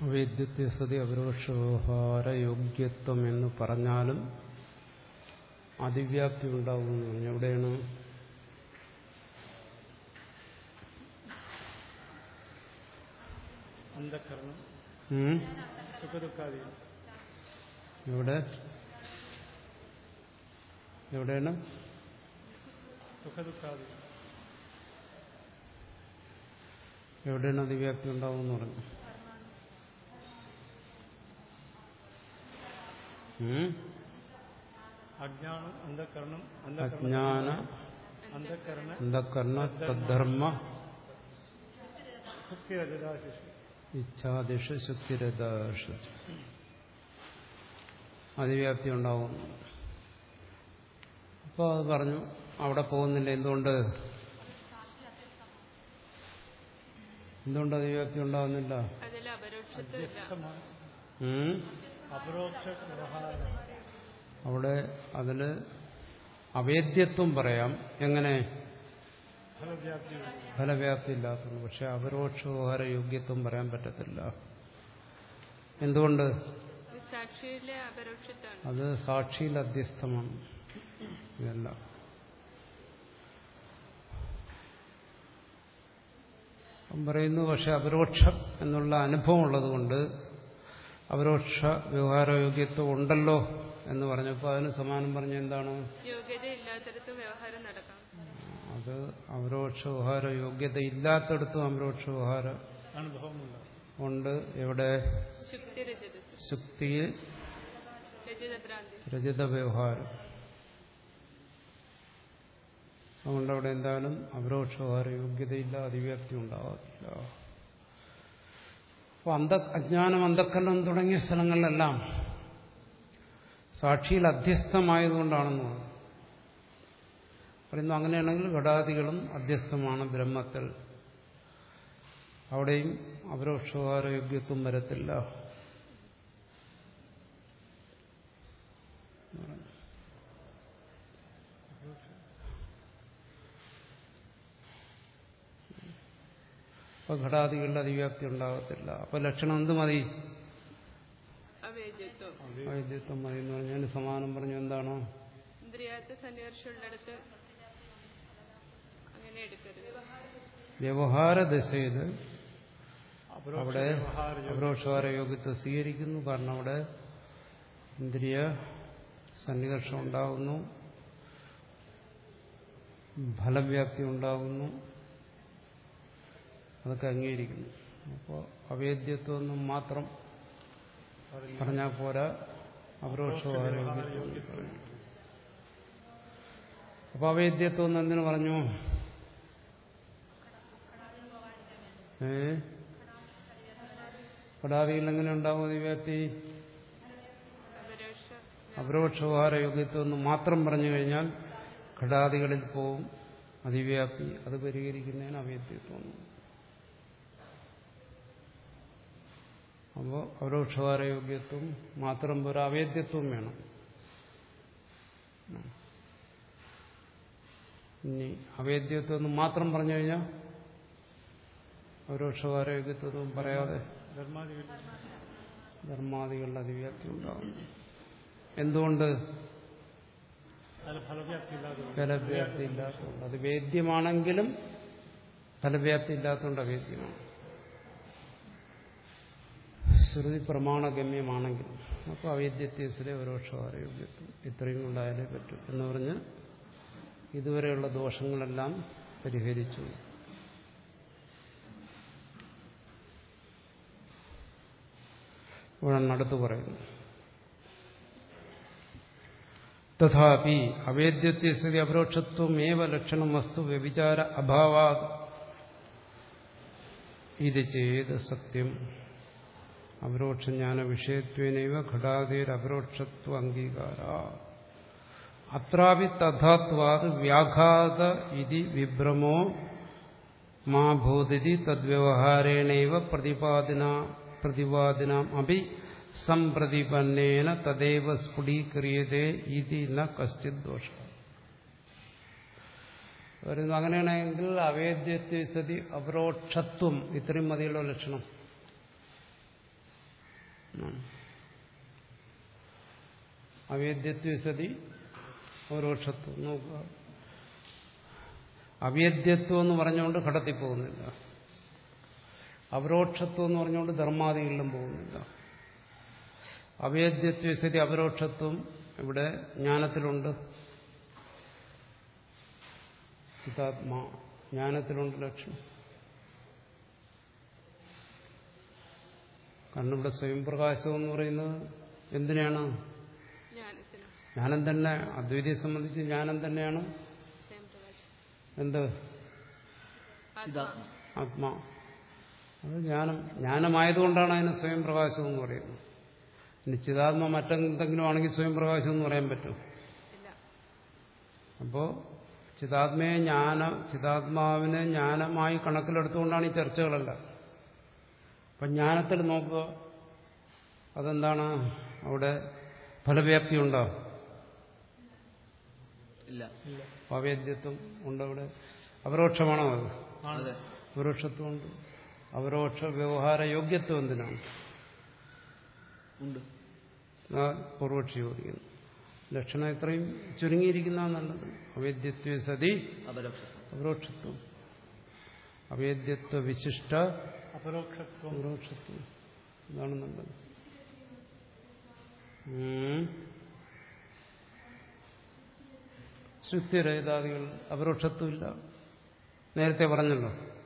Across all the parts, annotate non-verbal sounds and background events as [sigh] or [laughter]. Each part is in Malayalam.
അവേദ്യത്തെ സതി അപരോക്ഷവ്യവഹാരയോഗ്യത്വം എന്ന് പറഞ്ഞാലും അതിവ്യാപ്തി ഉണ്ടാകുന്നു എവിടെയാണ് അന്ധകരണം? ഇവിടെ എവിടെ? എവിടെയാണ്? എവിടെയാണ് അതിവ്യാപ്തി എന്ന് പറഞ്ഞു? അജ്ഞാനം അന്ധകരണം അജ്ഞാന അന്ധകരണ തദ്ധർമ്മ സുഖ്യ രജതാശിഷു ഇച്ഛാദിഷ അതിവ്യാപ്തി ഉണ്ടാവും. അപ്പോൾ അത് പറഞ്ഞു അവിടെ പോകുന്നില്ല. എന്തുകൊണ്ട്? എന്തുകൊണ്ട് അതിവ്യാപ്തി ഉണ്ടാവുന്നില്ല? അവിടെ അതിന് അവേദ്യത്വം പറയാം. എങ്ങനെ? ഫലവ്യാപ്തി ഇല്ലാത്തതാണ് ഇല്ലാത്തത് പക്ഷെ അപരോക്ഷോഹാര വ്യവഹാര യോഗ്യത്വം പറയാൻ പറ്റത്തില്ല. എന്തുകൊണ്ട്? അത് സാക്ഷിയിൽ അധ്യസ്ഥമാണ്. ഇതല്ല. പറയുന്നു പക്ഷെ അപരോക്ഷം എന്നുള്ള അനുഭവം ഉള്ളതുകൊണ്ട് അപരോക്ഷ വ്യവഹാരയോഗ്യത്വം ഉണ്ടല്ലോ എന്ന് പറഞ്ഞപ്പോൾ അതിന് സമാനം പറഞ്ഞ എന്താണ്? യോഗ്യത ഇല്ലാത്തടത്ത് വ്യവഹാരം നടക്കാം. അത് അപരോക്ഷ വ്യവഹാര യോഗ്യത ഇല്ലാത്തടത്തും അനുഭവമുണ്ട്. ഉണ്ട്. എവിടെ? ശുക്തി രജത ശുക്തിയിൽ രജത വ്യവഹാരം അതുകൊണ്ട് അവിടെ എന്തായാലും അപരോക്ഷ വ്യവഹാര യോഗ്യതയില്ല അതിവ്യാപ്തി ഉണ്ടാകത്തില്ല അപ്പോൾ അന്ധ അജ്ഞാനം അന്ധക്കരണം തുടങ്ങിയ സ്ഥലങ്ങളിലെല്ലാം സാക്ഷിയിൽ അധ്യസ്ഥമായതുകൊണ്ടാണെന്ന് പറഞ്ഞു. പറയുന്നു അങ്ങനെയാണെങ്കിൽ ഘടാദികളും അധ്യസ്ഥമാണ് ബ്രഹ്മത്തിൽ. അവിടെയും അപരോക്ഷ വ്യവഹാര യോഗ്യത്വം വരത്തില്ല. അപ്പൊ ഘടാദികളുടെ അതിവ്യാപ്തി ഉണ്ടാകത്തില്ല. അപ്പൊ ലക്ഷണം എന്ത് മതി? വൈദ്യത്വം മതി എന്ന് പറഞ്ഞാൽ സമാനം പറഞ്ഞു എന്താണോ? ഇന്ദ്രിയാത്ത എടുക്കരുത് വ്യവഹാര ദശയിൽ അവിടെ അപരോക്ഷകാര യോഗ്യത്വം സ്വീകരിക്കുന്നു. കാരണം അവിടെ ഇന്ദ്രിയ സന്നികർഷം ഉണ്ടാകുന്നു ഫലവ്യാപ്തി ഉണ്ടാകുന്നു അതൊക്കെ അംഗീകരിക്കുന്നു. അപ്പോൾ അവേദ്യത്വം മാത്രം പറഞ്ഞാൽ പോരാ അപരോക്ഷകാര യോഗ്യത്വം അപ്പൊ അവേദ്യത്വം എന്ന് എന്തിനു പറഞ്ഞു? ഏ? എങ്ങനെ ഉണ്ടാവും വ്യാപ്തി അപരോക്ഷ അപരോക്ഷ വ്യവഹാര യോഗ്യത്വം എന്ന് മാത്രം പറഞ്ഞു കഴിഞ്ഞാൽ ഘടാദികളിൽ പോവും അതിവ്യാപ്തി അത് പരിഹരിക്കുന്നതിന് അവ്യക്തിത്വം അപ്പോൾ അപരോക്ഷകാര യോഗ്യത്വം മാത്രം പോരാ അവേദ്യത്വം വേണം. ഇനി അവേദ്യത്വം എന്ന് മാത്രം പറഞ്ഞു കഴിഞ്ഞാൽ അപരോക്ഷകാര പറയാതെ ധർമാദികളുടെ അതിവ്യാപ്തി ഉണ്ടാകും എന്തുകൊണ്ട്? ഫലവ്യാപ്തി ഇല്ലാതെ ഫലവ്യാപ്തി ഇല്ലാത്തതുകൊണ്ട് അത് വേദ്യമാണെങ്കിലും ഫലവ്യാപ്തി ഇല്ലാത്തതുകൊണ്ട് അവേദ്യമാണ്. ശ്രുതി പ്രമാണഗമ്യമാണെങ്കിൽ അപ്പോൾ അവേദ്യത്യസിലെ പരോക്ഷകാരയോഗ്യത്വം ഇത്രയും കൊണ്ടായാലേ പറ്റൂ എന്ന് പറഞ്ഞ് ഇതുവരെയുള്ള ദോഷങ്ങളെല്ലാം പരിഹരിച്ചു. ഇവിടെ അടുത്ത് പറയുന്നു. തഥാപി അവേദ്യത്യസ്ഥിതി അപരോക്ഷത്വമേവ ലക്ഷണം വസ്തു വ്യഭിചാര അഭാവാത് ഇത് ചെയ്ത് സത്യം. അപരോക്ഷജ്ഞാന വിഷയത്വേനൈവ ഘടാതേർ അപരോക്ഷത്വ അംഗീകാര. അത്രാപി തഥാത്വാത് വ്യാഘാത ഇതി വിഭ്രമോ മാഭൂതി തദ്വ്യവഹാരേണൈവ പ്രതിപാദിന. പ്രതിപാദിനാം അഭി സംപ്രതിപന്നേന തദൈവ സ്ഫുടീക്രിയതേ ഇതി ന കശ്ചിത് ദോഷ. വരുന്നു അങ്ങനെയാണെങ്കിൽ അവേദ്യത്വസതി അപരോക്ഷത്വം ഇത്രയും മതിയുള്ള ലക്ഷണം. അവേദ്യത്വസ്ഥിതി അപരോക്ഷത്വം നോക്കുക. അവേദ്യത്വം എന്ന് പറഞ്ഞുകൊണ്ട് കടത്തി പോകുന്നില്ല. അപരോക്ഷത്വം എന്ന് പറഞ്ഞുകൊണ്ട് ധർമാദികളിലും പോകുന്നില്ല. അവേദ്യത്വസതി അപരോക്ഷത്വം ഇവിടെ ജ്ഞാനത്തിലുണ്ട്. ചിതാത്മാ ജ്ഞാനത്തിലുണ്ട് ലക്ഷണം കാരണം ഇവിടെ സ്വയം പ്രകാശം എന്ന് പറയുന്നത് എന്തിനാണ്? ജ്ഞാനം തന്നെ അദ്വൈതിയെ സംബന്ധിച്ച് ജ്ഞാനം തന്നെയാണ്. എന്ത്? ആത്മാ. അത് ജ്ഞാനം ജ്ഞാനമായതുകൊണ്ടാണ് അതിന് സ്വയം പ്രകാശം എന്ന് പറയുന്നത്. നിശ്ചിതാത്മ മറ്റെന്തെങ്കിലും ആണെങ്കിൽ സ്വയം പ്രകാശം എന്ന് പറയാൻ പറ്റും. അപ്പോ അപ്പോൾ ചിതാത്മയെ ജ്ഞാന ചിതാത്മാവിനെ ജ്ഞാനമായി കണക്കിലെടുത്തുകൊണ്ടാണ് ഈ ചർച്ചകളെല്ലാം. അപ്പൊ ജ്ഞാനത്തിൽ നോക്കുക അതെന്താണ്? അവിടെ ഫലവ്യാപ്തി ഉണ്ടോ? ഇല്ല. അവേദ്യത്വം ഉണ്ടോ അവിടെ അപരോക്ഷമാണോ അത്? അപരോക്ഷത്വം അപരോക്ഷത്വമുണ്ട് അപരോക്ഷ വ്യവഹാര യോഗ്യത്വം എന്തിനാണ്? പൂർവക്ഷി ചോദിക്കുന്നു. ലക്ഷണം ഇത്രയും ചുരുങ്ങിയിരിക്കുന്ന നല്ലത്. അവേദ്യത്വ സതി അപരോക്ഷത്വം. അവേദ്യത്വ വിശിഷ്ട അപരോക്ഷത്വം. അപരോക്ഷത്വം. ഇതാണ് നല്ലത്. ശുദ്ധിരഹിതാദികൾ അപരോക്ഷത്വമില്ല. നേരത്തെ പറഞ്ഞല്ലോ.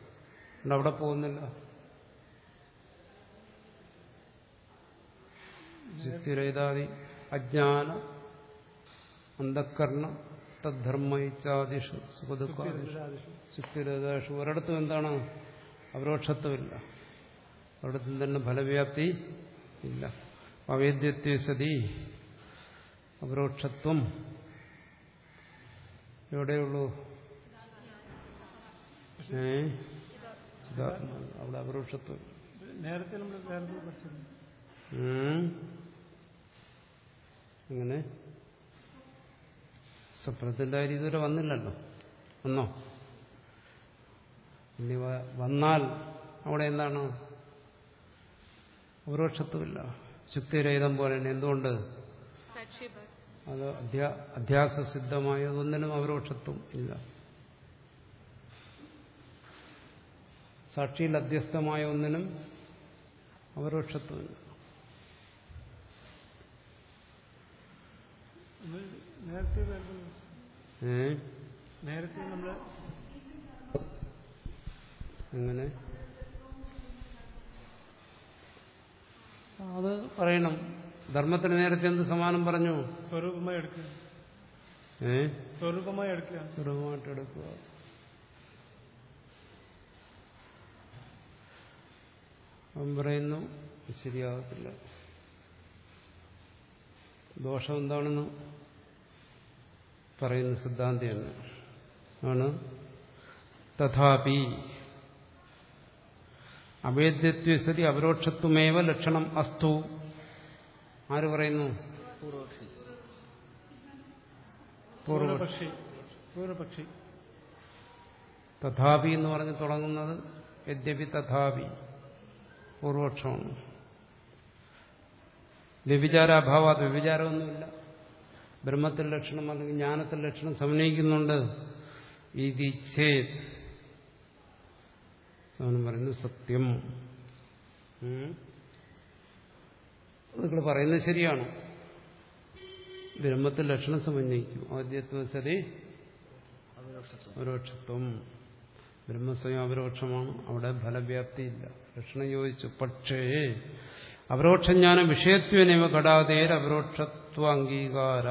അതുകൊണ്ട് അവിടെ പോകുന്നില്ല? ശ്രുതിരഹിതാദി അജ്ഞാന അന്ധക്കരണ തദ്ധർമ്മിച്ചാദിഷു സുഖദുഃഖാദിഷു. ശുക്തിരേതാഷു ഒരിടത്തും എന്താണ് അപരോക്ഷത്വമില്ല. ഒരിടത്തും തന്നെ ഫലവ്യാപ്തി ഇല്ല. അവേദ്യത്വ സതി അപരോക്ഷത്വം. എവിടെയുള്ളൂ? ഏ? ചിതാത്മാ. അവിടെ അപരോക്ഷത്വം നേരത്തെ നമ്മൾ നേരത്തെ പഠിച്ചിരുന്നു ഉം. അങ്ങനെ സ്വപ്നത്തിന്റെ കാര്യം ഇതുവരെ വന്നില്ലല്ലോ. വന്നോ? ഇനി വന്നാൽ അവിടെ എന്താണ്? അപരോക്ഷത്വമില്ല. ശുക്തിരഹിതം പോലെ തന്നെ എന്തുകൊണ്ട്? അത് അധ്യാസ സിദ്ധമായ ഒന്നിനും അപരോക്ഷത്വം ഇല്ല. സാക്ഷിയിൽ അധ്യസ്ഥമായ ഒന്നിനും അപരോക്ഷത്വമില്ല നേരത്തെ നമ്മൾ എങ്ങനെ? അത് പറയണം. ധർമ്മത്തിന് നേരത്തെ എന്ത് സമാനം പറഞ്ഞു? സ്വരൂപമായി എടുക്കുക. സ്വരൂപമായി എടുക്കുക. സ്വരൂപമായിട്ട് എടുക്കുക. അവൻ പറയുന്നു ശരിയാകത്തില്ല ദോഷം എന്താണെന്ന് പറയുന്ന സിദ്ധാന്തി തന്നെ ആണ്. തഥാപി അവേദ്യത്വസതി അപരോക്ഷത്വമേവ ലക്ഷണം അസ്തു. ആര് പറയുന്നു? തഥാപി എന്ന് പറഞ്ഞ് തുടങ്ങുന്നത് യദ്യപി തഥാപി. പൂർവക്ഷമാണ് വ്യഭിചാരാഭാവാത് വ്യഭിചാരമൊന്നുമില്ല. ബ്രഹ്മത്തിൽ ലക്ഷണം അല്ലെങ്കിൽ ജ്ഞാനത്തിൽ ലക്ഷണം സമന്വയിക്കുന്നുണ്ട്. ഇതി സമാനം പറയുന്നു സത്യം. നിങ്ങൾ പറയുന്നത് ശരിയാണ്. ബ്രഹ്മത്തിൽ ലക്ഷണം സമന്വയിക്കും. ആദ്യത്വ ശരി അപരോക്ഷത്വം ബ്രഹ്മസ്വയം അപരോക്ഷമാണ് അവിടെ ഫലവ്യാപ്തിയില്ല. ലക്ഷണം ചോദിച്ചു പക്ഷേ അപരോക്ഷജ്ഞാനം വിഷയത്വനേവ കടാതേർ അപരോക്ഷത്വ അംഗീകാര.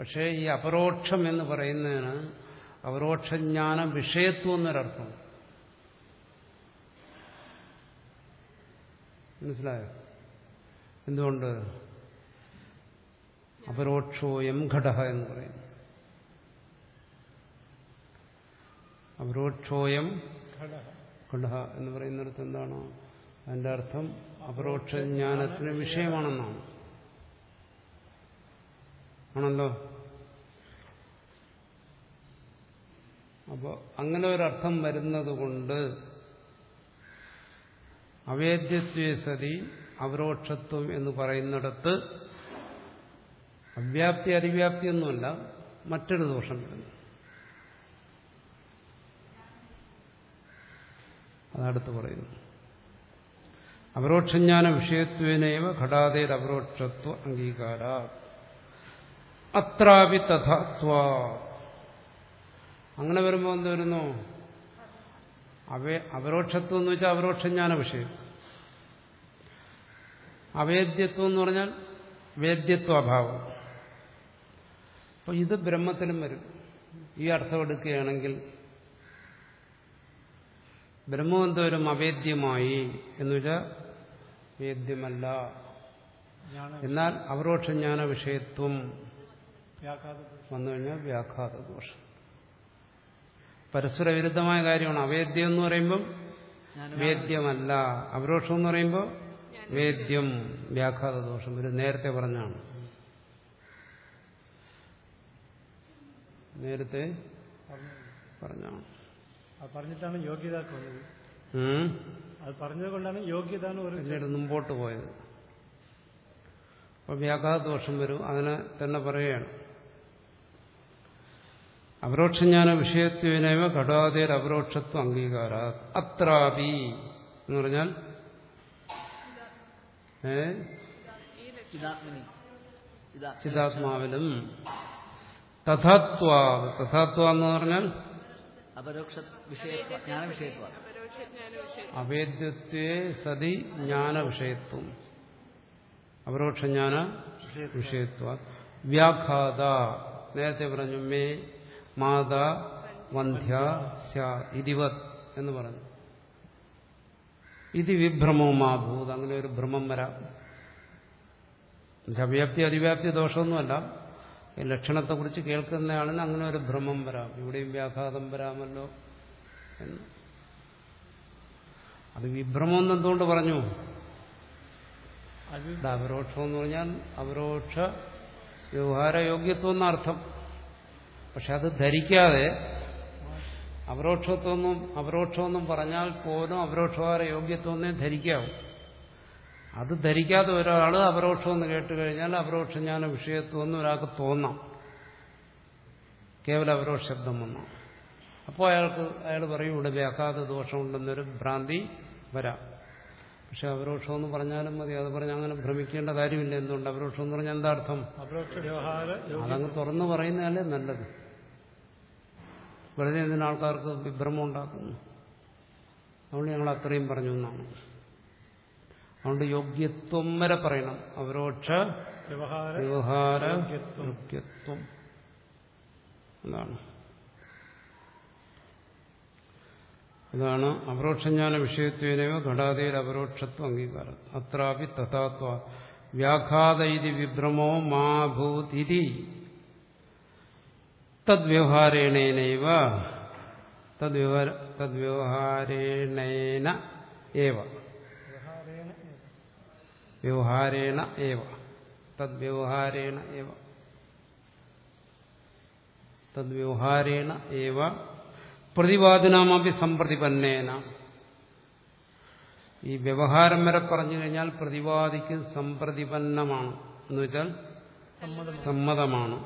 പക്ഷേ ഈ അപരോക്ഷം എന്ന് പറയുന്നതിന് അപരോക്ഷജ്ഞാനം വിഷയത്വം എന്നൊരർത്ഥം. മനസ്സിലായോ? എന്തുകൊണ്ട്? അപരോക്ഷോയം ഘടക എന്ന് പറയുന്നു. അപരോക്ഷോയം ഘടക ഘടക എന്ന് പറയുന്നിടത്ത് എന്താണ്? അതിന്റെ അർത്ഥം അപരോക്ഷ ജ്ഞാനത്തിന് വിഷയമാണെന്നാണ്. ആണല്ലോ? അപ്പോൾ അങ്ങനെ ഒരർത്ഥം വരുന്നത് കൊണ്ട് അവേദ്യത്വേ സതി അപരോക്ഷത്വം എന്ന് പറയുന്നിടത്ത് അവ്യാപ്തി അതിവ്യാപ്തി ഒന്നുമല്ല മറ്റൊരു ദോഷം വരുന്നു. അതടുത്ത് പറയുന്നു. അപരോക്ഷജ്ഞാന വിഷയത്വേനൈവ ഘടാതേർ അപരോക്ഷത്വ അംഗീകാര. അത്രാപി തഥാത്വ അങ്ങനെ വരുമ്പോൾ എന്ത് വരുന്നു? അവേ അപരോക്ഷത്വം എന്ന് വെച്ചാൽ അപരോക്ഷജ്ഞാന വിഷയം. അവേദ്യത്വം എന്ന് പറഞ്ഞാൽ വേദ്യത്വ അഭാവം അപ്പൊ ഇത് ബ്രഹ്മത്തിലും വരും. ഈ അർത്ഥം എടുക്കുകയാണെങ്കിൽ ബ്രഹ്മം എന്തോരും അവേദ്യമായി എന്ന് വെച്ചാൽ വേദ്യമല്ല. എന്നാൽ അപരോക്ഷജ്ഞാന വിഷയത്വം വന്നു കഴിഞ്ഞാൽ വ്യാഘാത ദോഷം പരസ്പര വിരുദ്ധമായ കാര്യമാണ്. അവേദ്യം എന്ന് പറയുമ്പം വേദ്യമല്ല. അപരോക്ഷം എന്ന് പറയുമ്പോൾ വേദ്യം വ്യാഘാത ദോഷം ഇത് നേരത്തെ പറഞ്ഞാണ്. നേരത്തെ പറഞ്ഞാണ്. അത് പറഞ്ഞിട്ടാണ് യോഗ്യത വന്നത് അത് പറഞ്ഞത് കൊണ്ടാണ് യോഗ്യത എന്ന് പറയുന്നത് മുമ്പോട്ട് പോയത്. അപ്പൊ വ്യാഘാതദോഷം വരും. അതിനെ തന്നെ പറയുകയാണ്. അപരോക്ഷജ്ഞാന വിഷയത്വനേവ ഘടാതേർ അപരോക്ഷത്വം അംഗീകാര അത്രാപി എന്ന് പറഞ്ഞാൽ ചിതാത്മാവിലും തഥാത്വ. തഥാത്വ എന്ന് പറഞ്ഞാൽ അപരോക്ഷ വിഷയത്വ ജ്ഞാന അപരോക്ഷ സതി ജ്ഞാന വിഷയത്വം അപരോക്ഷജ്ഞാന വിഷയത്വ. വ്യാഘാത. നേരത്തെ പറഞ്ഞു മേ മാത വന്ധ്യ ഇതിവത് എന്ന് പറഞ്ഞു. ഇത് വിഭ്രമവുമാഭൂത് അങ്ങനെ ഒരു ഭ്രമം വരാം. അവ്യാപ്തി അതിവ്യാപ്തി ദോഷമൊന്നുമല്ല. ലക്ഷണത്തെക്കുറിച്ച് കേൾക്കുന്നയാളിന് അങ്ങനെ ഒരു ഭ്രമം വരാം. ഇവിടെയും വ്യാഘാതം വരാമല്ലോ എന്ന്. അത് വിഭ്രമം എന്ന് എന്തുകൊണ്ട് പറഞ്ഞു? അപരോക്ഷം എന്ന് പറഞ്ഞാൽ അപരോക്ഷ വ്യവഹാരയോഗ്യത്വം എന്നർത്ഥം പക്ഷെ അത് ധരിക്കാതെ അപരോക്ഷത്വമൊന്നും അപരോക്ഷമൊന്നും പറഞ്ഞാൽ പോലും അപരോക്ഷകാര യോഗ്യത്വമെന്നേ ധരിക്കാവും. അത് ധരിക്കാത്ത ഒരാൾ അപരോക്ഷമെന്ന് കേട്ട് കഴിഞ്ഞാൽ അപരോക്ഷം ഞാൻ വിഷയത്വമെന്ന് ഒരാൾക്ക് തോന്നാം. കേവല അപരോക്ഷ ശബ്ദം വന്നു അപ്പോൾ അയാൾക്ക് അയാൾ പറയും ഇവിടെ വ്യാഘാത ദോഷമുണ്ടെന്നൊരു ഭ്രാന്തി വരാം. പക്ഷെ അപരോക്ഷം എന്ന് പറഞ്ഞാലും മതി. അത് പറഞ്ഞ് അങ്ങനെ ഭ്രമിക്കേണ്ട കാര്യമില്ല. എന്തുകൊണ്ട്? അപരോക്ഷം എന്ന് പറഞ്ഞാൽ എന്താ അർത്ഥം? അതങ്ങ് തുറന്നു പറയുന്നതല്ലേ നല്ലത്. വെറുതെ എന്തിനാൾക്കാർക്ക് വിഭ്രമം ഉണ്ടാക്കുന്നു? അതുകൊണ്ട് ഞങ്ങൾ അത്രയും പറഞ്ഞു എന്നാണ്. അതുകൊണ്ട് യോഗ്യത്വം വരെ പറയണം. അപരോക്ഷ വ്യവഹാര യോഗ്യത്വം. അതാണ്. അതാണ് അപരോക്ഷജ്ഞാന വിഷയത്വേനയോ ഘടാതയിൽ അപരോക്ഷത്വം അംഗീകാരം. അത്രാപി തഥാത്വ വ്യാഘാത ഇതി വിഭ്രമോ മാഭൂതിരി തദ്വ്യവഹാരേണേനൈവ തദ്വ്യവഹാര തദ്വ്യവഹാരേണേന ഏവ. വ്യവഹാരേണ ഏവ. തദ്വ്യവഹാരേണ ഏവ. തദ്വ്യവഹാരേണ ഏവ. പ്രതിവാദിനാമപി സമ്പ്രതിപന്നേന. ഈ വ്യവഹാരം വരെ പറഞ്ഞു കഴിഞ്ഞാൽ പ്രതിവാദിക്ക് സമ്പ്രതിപന്നമാണ്. എന്ന് വെച്ചാൽ സമ്മതമാണ്.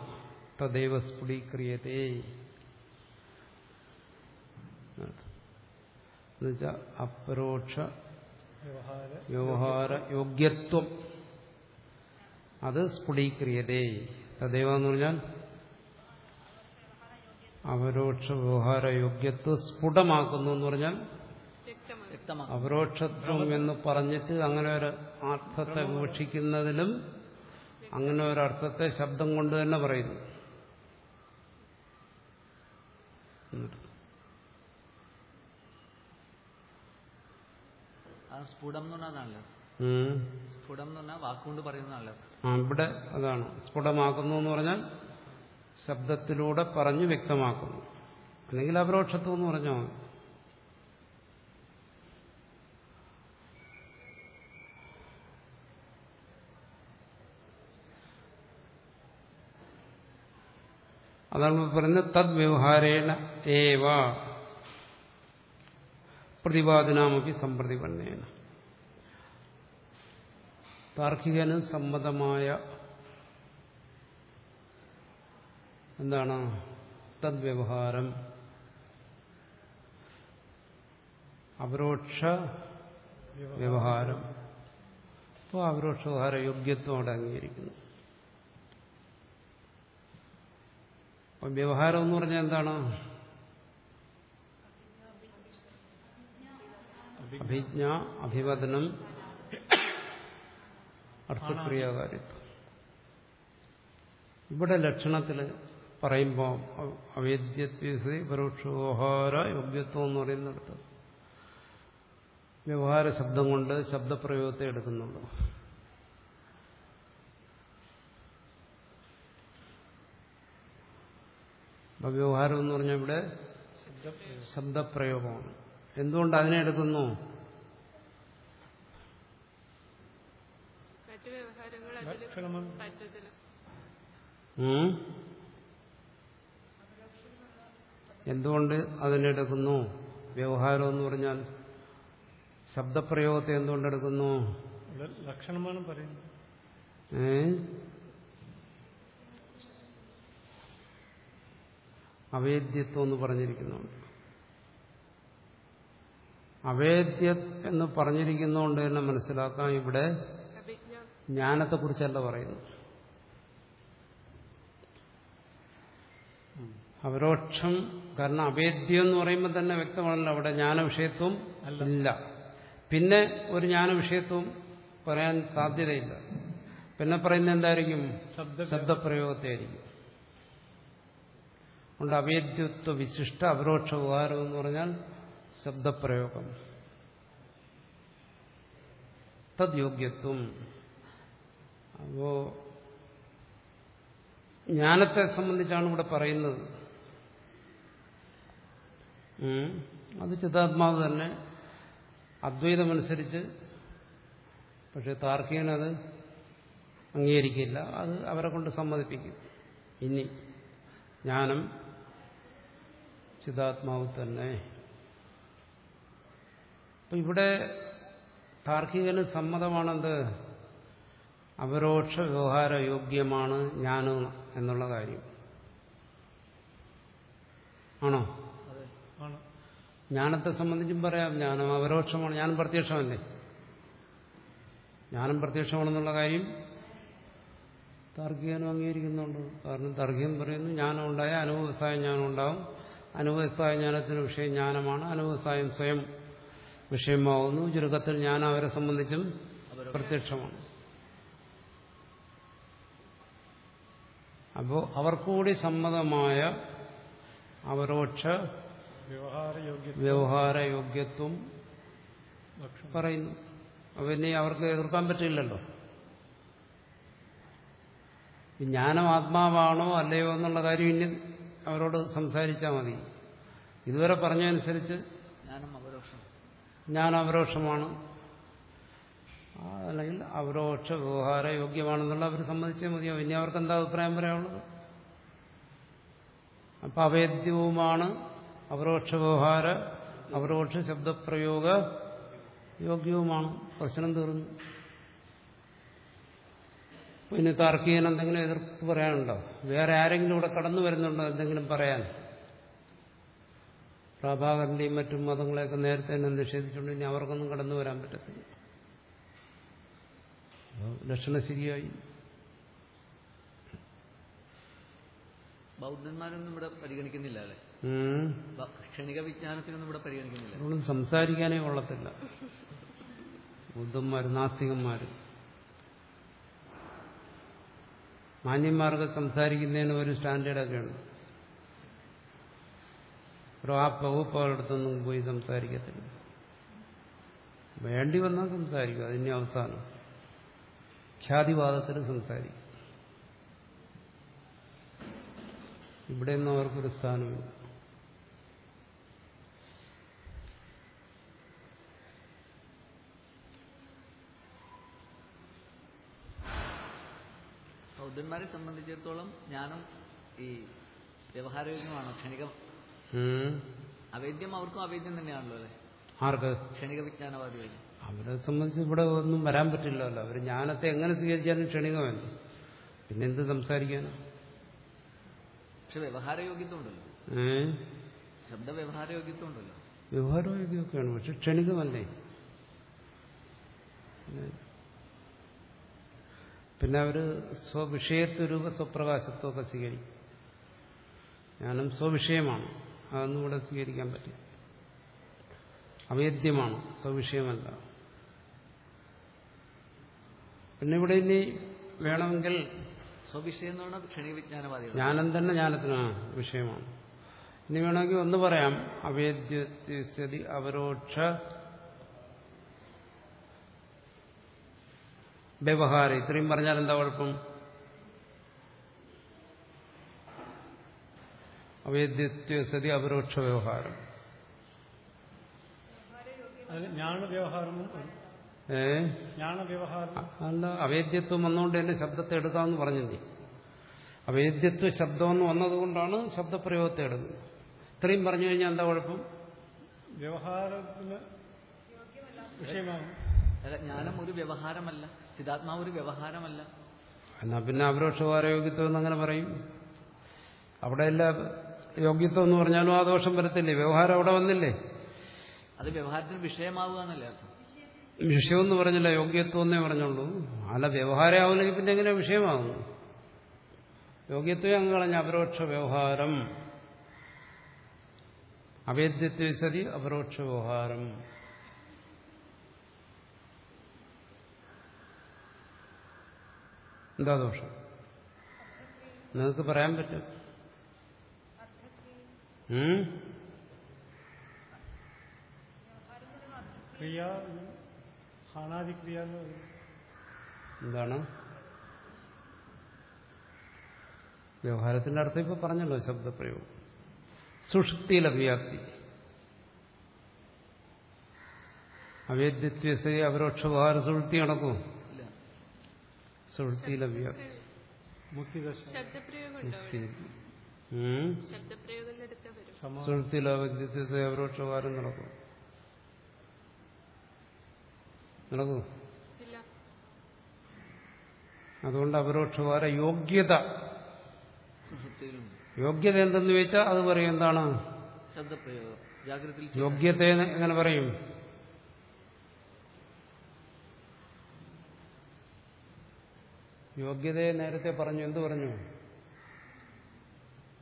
തദൈവ സ്ഫുടീക്രിയതേ എന്നുവെച്ചാൽ അപരോക്ഷ വ്യവഹാര യോഗ്യത്വം. അത് സ്ഫുടീക്രിയതേ. തദൈവ എന്ന് പറഞ്ഞാൽ അപരോക്ഷ വ്യവഹാര യോഗ്യത്വം സ്ഫുടമാക്കുന്നു എന്ന് പറഞ്ഞാൽ അപരോക്ഷത്വം എന്ന് പറഞ്ഞിട്ട് അങ്ങനെ ഒരു അർത്ഥത്തെ വീക്ഷിക്കുന്നതിലും അങ്ങനെ ഒരു അർത്ഥത്തെ ശബ്ദം കൊണ്ട് തന്നെ പറയുന്നു എന്നിട്ട് ആ സ്ഫുടം എന്ന് പറഞ്ഞാണല്ലോ ഉം. സ്ഫുടം എന്ന് പറഞ്ഞാൽ വാക്കുകൊണ്ട് പറയുന്നതാണല്ലോ ഇവിടെ അതാണ്. സ്ഫുടമാക്കുന്നു എന്ന് പറഞ്ഞാൽ ശബ്ദത്തിലൂടെ പറഞ്ഞു വ്യക്തമാക്കുന്നു. അല്ലെങ്കിൽ അപരോക്ഷത്വം എന്ന് പറഞ്ഞോ അതാണ് പറയുന്നത് തദ്വ്യവഹാരേണ ഏവ പ്രതിപാദനാമപി സമ്പ്രതിപന്നേന താർക്കികന് സമ്മതമായ എന്താണ്? തദ്വ്യവഹാരം. അപരോക്ഷ വ്യവഹാരം. അപ്പോൾ അപരോക്ഷ വ്യവഹാര യോഗ്യത്വം അവിടെ അംഗീകരിക്കുന്നു. അപ്പം വ്യവഹാരം എന്ന് പറഞ്ഞാൽ എന്താണ്? അഭിജ്ഞ അഭിവദനം അർത്ഥക്രിയാകാരിത്വം ഇവിടെ ലക്ഷണത്തിൽ പറയുമ്പോൾ അവേദ്യത്വ പരോക്ഷോഹാര യോഗ്യത്വം എന്ന് പറയുന്നിടത്ത് വ്യവഹാര ശബ്ദം കൊണ്ട് ശബ്ദപ്രയോഗത്തെ എടുക്കുന്നുള്ളൂ. വ്യവഹാരം എന്ന് പറഞ്ഞാൽ ഇവിടെ ശബ്ദപ്രയോഗമാണ്. എന്തുകൊണ്ട് അതിനെ എടുക്കുന്നു? എന്തുകൊണ്ട് അതിനെടുക്കുന്നു വ്യവഹാരം എന്ന് പറഞ്ഞാൽ ശബ്ദപ്രയോഗത്തെ എന്തുകൊണ്ടെടുക്കുന്നു ലക്ഷണമാണ് പറയുന്നത്. ഏ? അവേദ്യത്വം എന്ന് പറഞ്ഞിരിക്കുന്നുണ്ട്. അവേദ്യ എന്ന് പറഞ്ഞിരിക്കുന്നതുകൊണ്ട് തന്നെ മനസ്സിലാക്കാം. ഇവിടെ ജ്ഞാനത്തെക്കുറിച്ചല്ല പറയുന്നു അപരോക്ഷം കാരണം അവേദ്യം എന്ന് പറയുമ്പോൾ തന്നെ വ്യക്തമാണല്ലോ അവിടെ ജ്ഞാനവിഷയത്വം അല്ല. പിന്നെ ഒരു ജ്ഞാനവിഷയത്വം പറയാൻ സാധ്യതയില്ല. പിന്നെ പറയുന്നത് എന്തായിരിക്കും? ശബ്ദ ശബ്ദപ്രയോഗത്തെ ആയിരിക്കും അതുകൊണ്ട് അവേദ്യത്വ വിശിഷ്ട അപരോക്ഷ ഉപകാരം എന്ന് പറഞ്ഞാൽ ശബ്ദപ്രയോഗം. തദ്യോഗ്യത്വം. അപ്പോ ജ്ഞാനത്തെ സംബന്ധിച്ചാണ് ഇവിടെ പറയുന്നത്. അത് ചിതാത്മാവ് തന്നെ അദ്വൈതമനുസരിച്ച് പക്ഷെ താർക്കികനത് അംഗീകരിക്കില്ല. അത് അവരെ കൊണ്ട് സമ്മതിപ്പിക്കും. ഇനി ജ്ഞാനം ചിതാത്മാവ് തന്നെ. അപ്പൊ ഇവിടെ താർക്കികന് സമ്മതമാണെന്ത്? അപരോക്ഷ വ്യവഹാര യോഗ്യമാണ് ജ്ഞാനം എന്നുള്ള കാര്യം. ആണോ? ജ്ഞാനത്തെ സംബന്ധിച്ചും പറയാം ജ്ഞാനം അപരോക്ഷമാണ് ജ്ഞാനം പ്രത്യക്ഷമല്ലേ? ജ്ഞാനം പ്രത്യക്ഷമാണെന്നുള്ള കാര്യം താർക്കികനും അംഗീകരിക്കുന്നുണ്ട്. കാരണം താർക്കികം പറയുന്നു ജ്ഞാനം ഉണ്ടായ അനുഭവസായ ജ്ഞാനം ഉണ്ടാവും അനുഭവസായ ജ്ഞാനത്തിന് വിഷയം ജ്ഞാനമാണ് അനുഭവസായം സ്വയം വിഷയമാവുന്നു. ചുരുക്കത്തിൽ ഞാൻ അവരെ സംബന്ധിച്ചും പ്രത്യക്ഷമാണ്. അപ്പോൾ അവർക്കുകൂടി സമ്മതമായ അപരോക്ഷ വ്യവഹാര യോഗ്യത്വം പറയുന്നു. പിന്നെ അവർക്ക് എതിർക്കാൻ പറ്റില്ലല്ലോ. ജ്ഞാനം ആത്മാവാണോ അല്ലയോ എന്നുള്ള കാര്യം ഇനി അവരോട് സംസാരിച്ചാൽ മതി. ഇതുവരെ പറഞ്ഞതനുസരിച്ച് ജ്ഞാനം അപരോക്ഷമാണ് ആ, അല്ലെങ്കിൽ അപരോക്ഷ വ്യവഹാര യോഗ്യമാണെന്നുള്ള അവർ സമ്മതിച്ചേ മതിയോ ഇനി അവർക്ക് എന്താ അഭിപ്രായം പറയാനുള്ളത്? അപ്പൊ അവേദ്യവുമാണ് അപരോക്ഷ വ്യവഹാര അപരോക്ഷ ശബ്ദപ്രയോഗ യോഗ്യവുമാണ്. പ്രശ്നം തീർന്നു. പിന്നെ താർക്കികൻ എന്തെങ്കിലും എതിർപ്പ് പറയാനുണ്ടോ? വേറെ ആരെങ്കിലും ഇവിടെ കടന്നു വരുന്നുണ്ടോ എന്തെങ്കിലും പറയാൻ? പ്രഭാകരന്റെയും മറ്റും മതങ്ങളെയൊക്കെ നേരത്തെ തന്നെ നിഷേധിച്ചുകൊണ്ട് ഇനി അവർക്കൊന്നും കടന്നു വരാൻ പറ്റത്തില്ല. ലക്ഷണം ശരിയായി. ബൗദ്ധന്മാരൊന്നും ഇവിടെ പരിഗണിക്കുന്നില്ല അല്ലെ? ക്ഷണിക വിജ്ഞാനത്തിനൊന്നും ഇവിടെ പരിഗണിക്കുന്നില്ല. അതുകൊണ്ട് സംസാരിക്കാനേ കൊള്ളത്തില്ല. ബുദ്ധന്മാർ നാസ്തികന്മാർ മാന്യന്മാർക്ക് സംസാരിക്കുന്നതിന് ഒരു സ്റ്റാൻഡേർഡൊക്കെ ഒരു ആ വകുപ്പുകളടുത്തൊന്നും പോയി സംസാരിക്കത്തില്ല. വേണ്ടി വന്നാൽ സംസാരിക്കും അതിന് അവസാനം. ഖ്യാതിവാദത്തിൽ സംസാരിക്കും. ഇവിടെ നിന്ന് അവർക്കൊരു സ്ഥാനമില്ല. ബൗദ്ധന്മാരെ സംബന്ധിച്ചിടത്തോളം ജ്ഞാനം ഈ വ്യവഹാരയോഗ്യമാണോ ക്ഷണിക. അവേദ്യം അവർക്കും അവേദ്യം തന്നെയാണല്ലോ അല്ലെ? ആർക്ക്? ക്ഷണിക വിജ്ഞാനവാദികൾ അവരെ സംബന്ധിച്ച് ഇവിടെ ഒന്നും വരാൻ പറ്റില്ലല്ലോ. അവർ ജ്ഞാനത്തെ എങ്ങനെ സ്വീകരിച്ചാലും ക്ഷണികമല്ല? പിന്നെ എന്ത് സംസാരിക്കാനാ? പക്ഷെ വ്യവഹാരയോഗ്യത്വം ഉണ്ടല്ലോ. ശബ്ദ വ്യവഹാര വ്യവഹാരയോഗ്യത്വം ഉണ്ടല്ലോ. യോഗ്യമൊക്കെയാണ് പക്ഷെ ക്ഷണികമല്ലേ? പിന്നെ അവർ സ്വവിഷയത്വരൂപ സ്വപ്രകാശത്വമൊക്കെ സ്വീകരിക്കും. ജ്ഞാനം സ്വവിഷയമാണ്. അതൊന്നും ഇവിടെ സ്വീകരിക്കാൻ പറ്റും. അവേദ്യമാണ് സവിഷയമല്ല. പിന്നെ ഇവിടെ ഇനി വേണമെങ്കിൽ ജ്ഞാനം തന്നെ ജ്ഞാനത്തിന് വിഷയമാണ്. ഇനി വേണമെങ്കിൽ ഒന്ന് പറയാം. അവേദ്യസ്ഥിതി അവരോക്ഷ വ്യവഹാരം. ഇത്രയും പറഞ്ഞാൽ എന്താ കുഴപ്പം? അവേദ്യസ്ഥിതി അപരോക്ഷ വ്യവഹാരം ഏ? വ്യവഹാരം അല്ല അവേദ്യത്വം വന്നുകൊണ്ട് തന്നെ ശബ്ദത്തെ എടുക്കാമെന്ന് പറഞ്ഞില്ലേ അവേദ്യത്വ ശബ്ദമെന്ന് വന്നതുകൊണ്ടാണ് ശബ്ദപ്രയോഗത്തെ എടുക്കുന്നത് ഇത്രയും പറഞ്ഞു കഴിഞ്ഞാൽ എന്താ കുഴപ്പം? വ്യവഹാരത്തിന് വിഷയമാകും അല്ല ജ്ഞാനം ഒരു വ്യവഹാരമല്ല. ഒരു വ്യവഹാരമല്ല. എന്നാ പിന്നെ അപരോക്ഷകാര യോഗ്യത്വം എന്നങ്ങനെ പറയും? അവിടെ എല്ലാ യോഗ്യത്വം എന്ന് പറഞ്ഞാലും ആ ദോഷം വരത്തില്ലേ? വ്യവഹാരം അവിടെ വന്നില്ലേ? അത് വ്യവഹാരത്തിന് വിഷയമാവുക എന്നല്ലേ അർത്ഥം. വിഷയം എന്ന് പറഞ്ഞില്ല യോഗ്യത്വം എന്നേ പറഞ്ഞുള്ളൂ. അല്ല വ്യവഹാരം ആവില്ലെങ്കിൽ പിന്നെ എങ്ങനെ വിഷയമാകും യോഗ്യത്വം അങ്ങ് കളഞ്ഞ അപരോക്ഷ വ്യവഹാരം. അവേദ്യത്വ സതി അപരോക്ഷ വ്യവഹാരം. എന്താ ദോഷം? നിങ്ങൾക്ക് പറയാൻ പറ്റും ഉം? ക്രിയ ഹാനാദിക്രിയ എന്ന് പറയും എന്താണ്? വ്യവഹാരത്തിന്റെ അർത്ഥം ഇപ്പൊ പറഞ്ഞല്ലോ ശബ്ദപ്രയോഗം. സുഷുപ്തിയിലെ വ്യാപ്തി അവേദ്യത്വ അപരോക്ഷ വ്യവഹാര സുഷുപ്തി നടക്കും സുഷുപ്തിയിലെ വ്യാപ്തി വ്യവഹാരം നടക്കും നടക്കൂ. അതുകൊണ്ട് അപരോക്ഷകാര യോഗ്യത. യോഗ്യത എന്തെന്ന് ചോദിച്ചാൽ അത് പറയും എന്താണ്? യോഗ്യത എങ്ങനെ പറയും? യോഗ്യതയെ നേരത്തെ പറഞ്ഞു. എന്ത് പറഞ്ഞു?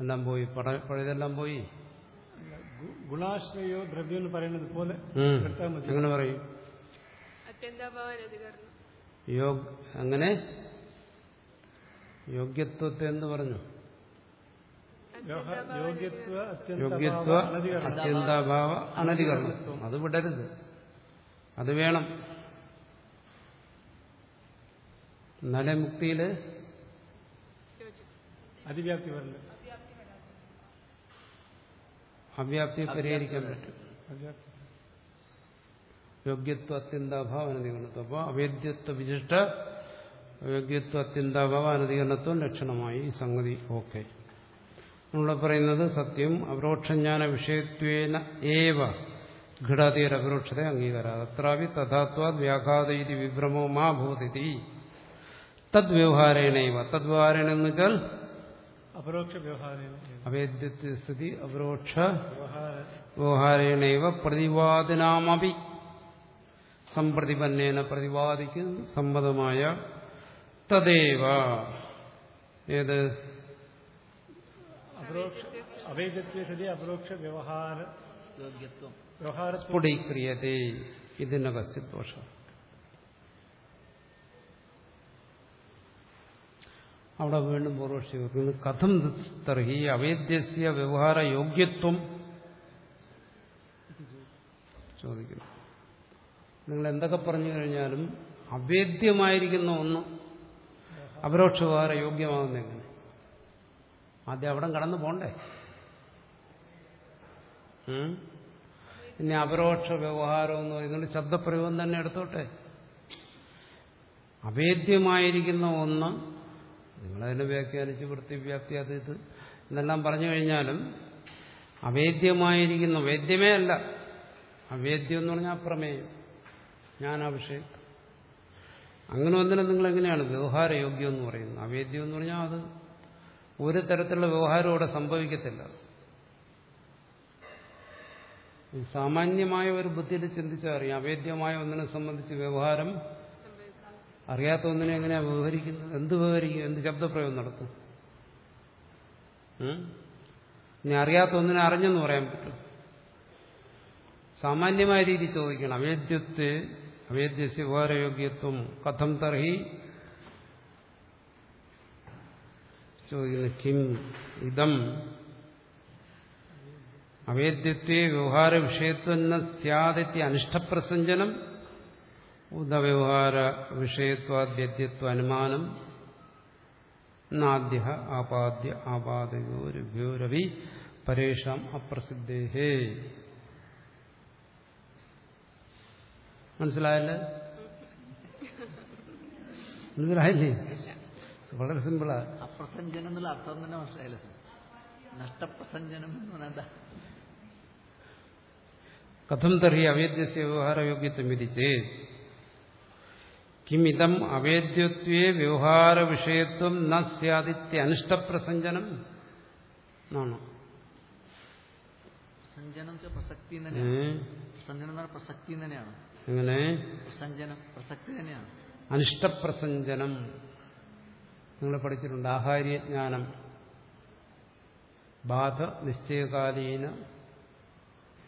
എല്ലാം പോയി? പട- പഴയതെല്ലാം പോയി? ഗുണാശ്രയോ ദ്രവ്യം എന്ന് പറയുന്നത് പോലെ അങ്ങനെ പറയും? അങ്ങനെ യോഗ്യത്വത്തെ എന്ന് പറഞ്ഞു? യോഗ്യത്വ യോഗ്യത്വ അത്യന്തഭാവ അനധികരണം. അത് വിടരുത്. അത് വേണം. എന്നാലേ മുക്തിയിൽ അതിവ്യാപ്തി വരൽ അവ്യാപ്തിയെ പരിഹരിക്കാൻ പറ്റും. യോഗ്യത്വ അത്യന്താഭാവ അനധികരണത്വം അപ്പോൾ അവേദ്യത്വ വിശിഷ്ട യോഗ്യത്വ അത്യന്താഭാവ അനധികരണത്വം ലക്ഷണമായി ഈ സംഗതി ഓക്കെ. നമ്മൾ പറയുന്നത് സത്യം അപരോക്ഷജ്ഞാന വിഷയത്വേന ഏവ ഘടാതീര അപരോക്ഷത അംഗീകാര അത്രാവി തഥാത്വാദ് വ്യാഘാത ഇത് വിഭ്രമോ മാ ഭൂതി തദ്വ്യവഹാരേണൈവ. തദ്വ്യവഹാരേണ എന്ന് വെച്ചാൽ അപരോക്ഷ വ്യവഹാരം അവേദ്യത്വ സ്ഥിതി അപരോക്ഷ വ്യവഹാര വ്യവഹാരേണൈവ പ്രതിവാദിനാമപി. സമ്പ്രതിപന്നേന പ്രതിവാദിക്ക് സമ്മതമായ തദേവ. ഏത്? സതി അപരോക്ഷ വ്യവഹാര സ്ഫുടീക്രിയതേ വ്യവഹാര സ്ഫുടീക്രിയത്തെ ഇതിന് കശ്ചിത് ദോഷം. അവിടെ വീണ്ടും പൂർവക്ഷി വെക്കുന്നു കഥം തർഹി അവേദ്യസ്യ വ്യവഹാര യോഗ്യത്വം. ചോദിക്കുന്നു. നിങ്ങൾ എന്തൊക്കെ പറഞ്ഞു കഴിഞ്ഞാലും അവേദ്യമായിരിക്കുന്ന ഒന്ന് അപരോക്ഷ വ്യവഹാര യോഗ്യമാകുന്ന എങ്ങനെ? ആദ്യം അവിടെ കടന്നു പോണ്ടേ? ഇനി അപരോക്ഷ വ്യവഹാരം എന്ന് പറയുന്നത് ശബ്ദപ്രയോഗം തന്നെ എടുത്തോട്ടെ. അവേദ്യമായിരിക്കുന്ന ഒന്ന് നിങ്ങളതിനെ വ്യാഖ്യാനിച്ച് വൃത്തിവ്യാപ്തി അത് ഇത് എന്നെല്ലാം പറഞ്ഞു കഴിഞ്ഞാലും അവേദ്യമായിരിക്കുന്ന വേദ്യമേ അല്ല. അവേദ്യം എന്ന് പറഞ്ഞാൽ അപ്രമേയം. ഞാൻ അഭിഷേക് അങ്ങനെ ഒന്നിനും നിങ്ങൾ എങ്ങനെയാണ് വ്യവഹാരയോഗ്യം എന്ന് പറയുന്നത്? അവേദ്യം എന്ന് പറഞ്ഞാൽ അത് ഒരു തരത്തിലുള്ള വ്യവഹാരം അവിടെ സംഭവിക്കത്തില്ല. സാമാന്യമായ ഒരു ബുദ്ധിയിൽ ചിന്തിച്ചാൽ അറിയാം. അവേദ്യമായ ഒന്നിനെ സംബന്ധിച്ച് വ്യവഹാരം അറിയാത്ത ഒന്നിനെ എങ്ങനെയാ വ്യവഹരിക്കുന്നത്? എന്ത് വ്യവഹരിക്കും? എന്ത് ശബ്ദപ്രയോഗം നടത്തും? ഇനി അറിയാത്ത ഒന്നിനെ അറിഞ്ഞെന്ന് പറയാൻ പറ്റും. സാമാന്യമായ രീതി ചോദിക്കണം. അവേദ്യത്തെ അവേദ്യസ്യ വ്യവഹാരയോഗ്യത്വം കഥം തർഹി. ചോദിക്കുന്നു കിം? ഇതം. അവേദ്യത്തെ വ്യവഹാര വിഷയത്വം സ്യാദിത്യ അനിഷ്ടപ്രസഞ്ജനം ഉദവ്യവഹാര വിഷയത്വാദ്യത്വ അനുമാനം നാദ്യ ആപാദ്യ ആപാദയോരഭ്യോരവി പരേഷാം അപ്രസിദ്ധേഹേ. മനസ്സിലായല്ലേ? മനസ്സിലായില്ലേ? വളരെ സിമ്പിളാ. അപ്രസഞ്ജനം എന്നുള്ള അർത്ഥം തന്നെ മനസ്സിലായില്ല? നഷ്ടപ്രസഞ്ജനം എന്ന് പറഞ്ഞാൽ കഥം തറി അവേദ്യസ്യ വ്യവഹാരയോഗ്യത്വം വിധിച്ചേ. കിമിതം അവേദ്യത്വേ വ്യവഹാര വിഷയത്വം ന സ്യാദിത്യ അനിഷ്ടപ്രസഞ്ജനം. എന്നാണോ. എങ്ങനെ? അനിഷ്ടപ്രസഞ്ജനം. നിങ്ങൾ പഠിച്ചിട്ടുണ്ട് ആഹാര്യജ്ഞാനം. ബാധ നിശ്ചയകാലീന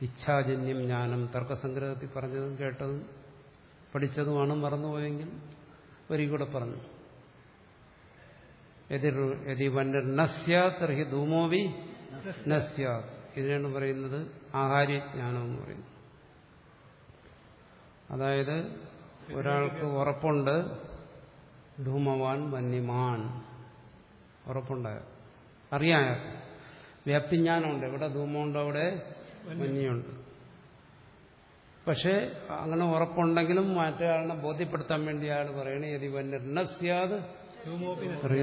ഇച്ഛാജന്യം ജ്ഞാനം. തർക്കസംഗ്രഹത്തിൽ പറഞ്ഞതും കേട്ടതും. പഠിച്ചതുമാണ് മറന്നുപോയെങ്കിൽ ഒരിക്കൽ കൂടെ പറഞ്ഞു. തർഹി ധൂമോവി നസ്യാത് ഇതിനാണ് പറയുന്നത് ആഹാര്യജ്ഞാനം എന്ന് പറയുന്നു അതായത് ഒരാൾക്ക് ഉറപ്പുണ്ട് ധൂമവാൻ വന്യമാൻ. ഉറപ്പുണ്ടായ അറിയാം വ്യാപ്തി വ്യാപ്തിജ്ഞാനമുണ്ട്. എവിടെ ധൂമമുണ്ടോ അവിടെ വന്യുണ്ട് പക്ഷേ അങ്ങനെ ഉറപ്പുണ്ടെങ്കിലും മറ്റൊരാളിനെ ബോധ്യപ്പെടുത്താൻ വേണ്ടി അയാൾ പറയണേ. യതി വന്നിർണസ്യാത്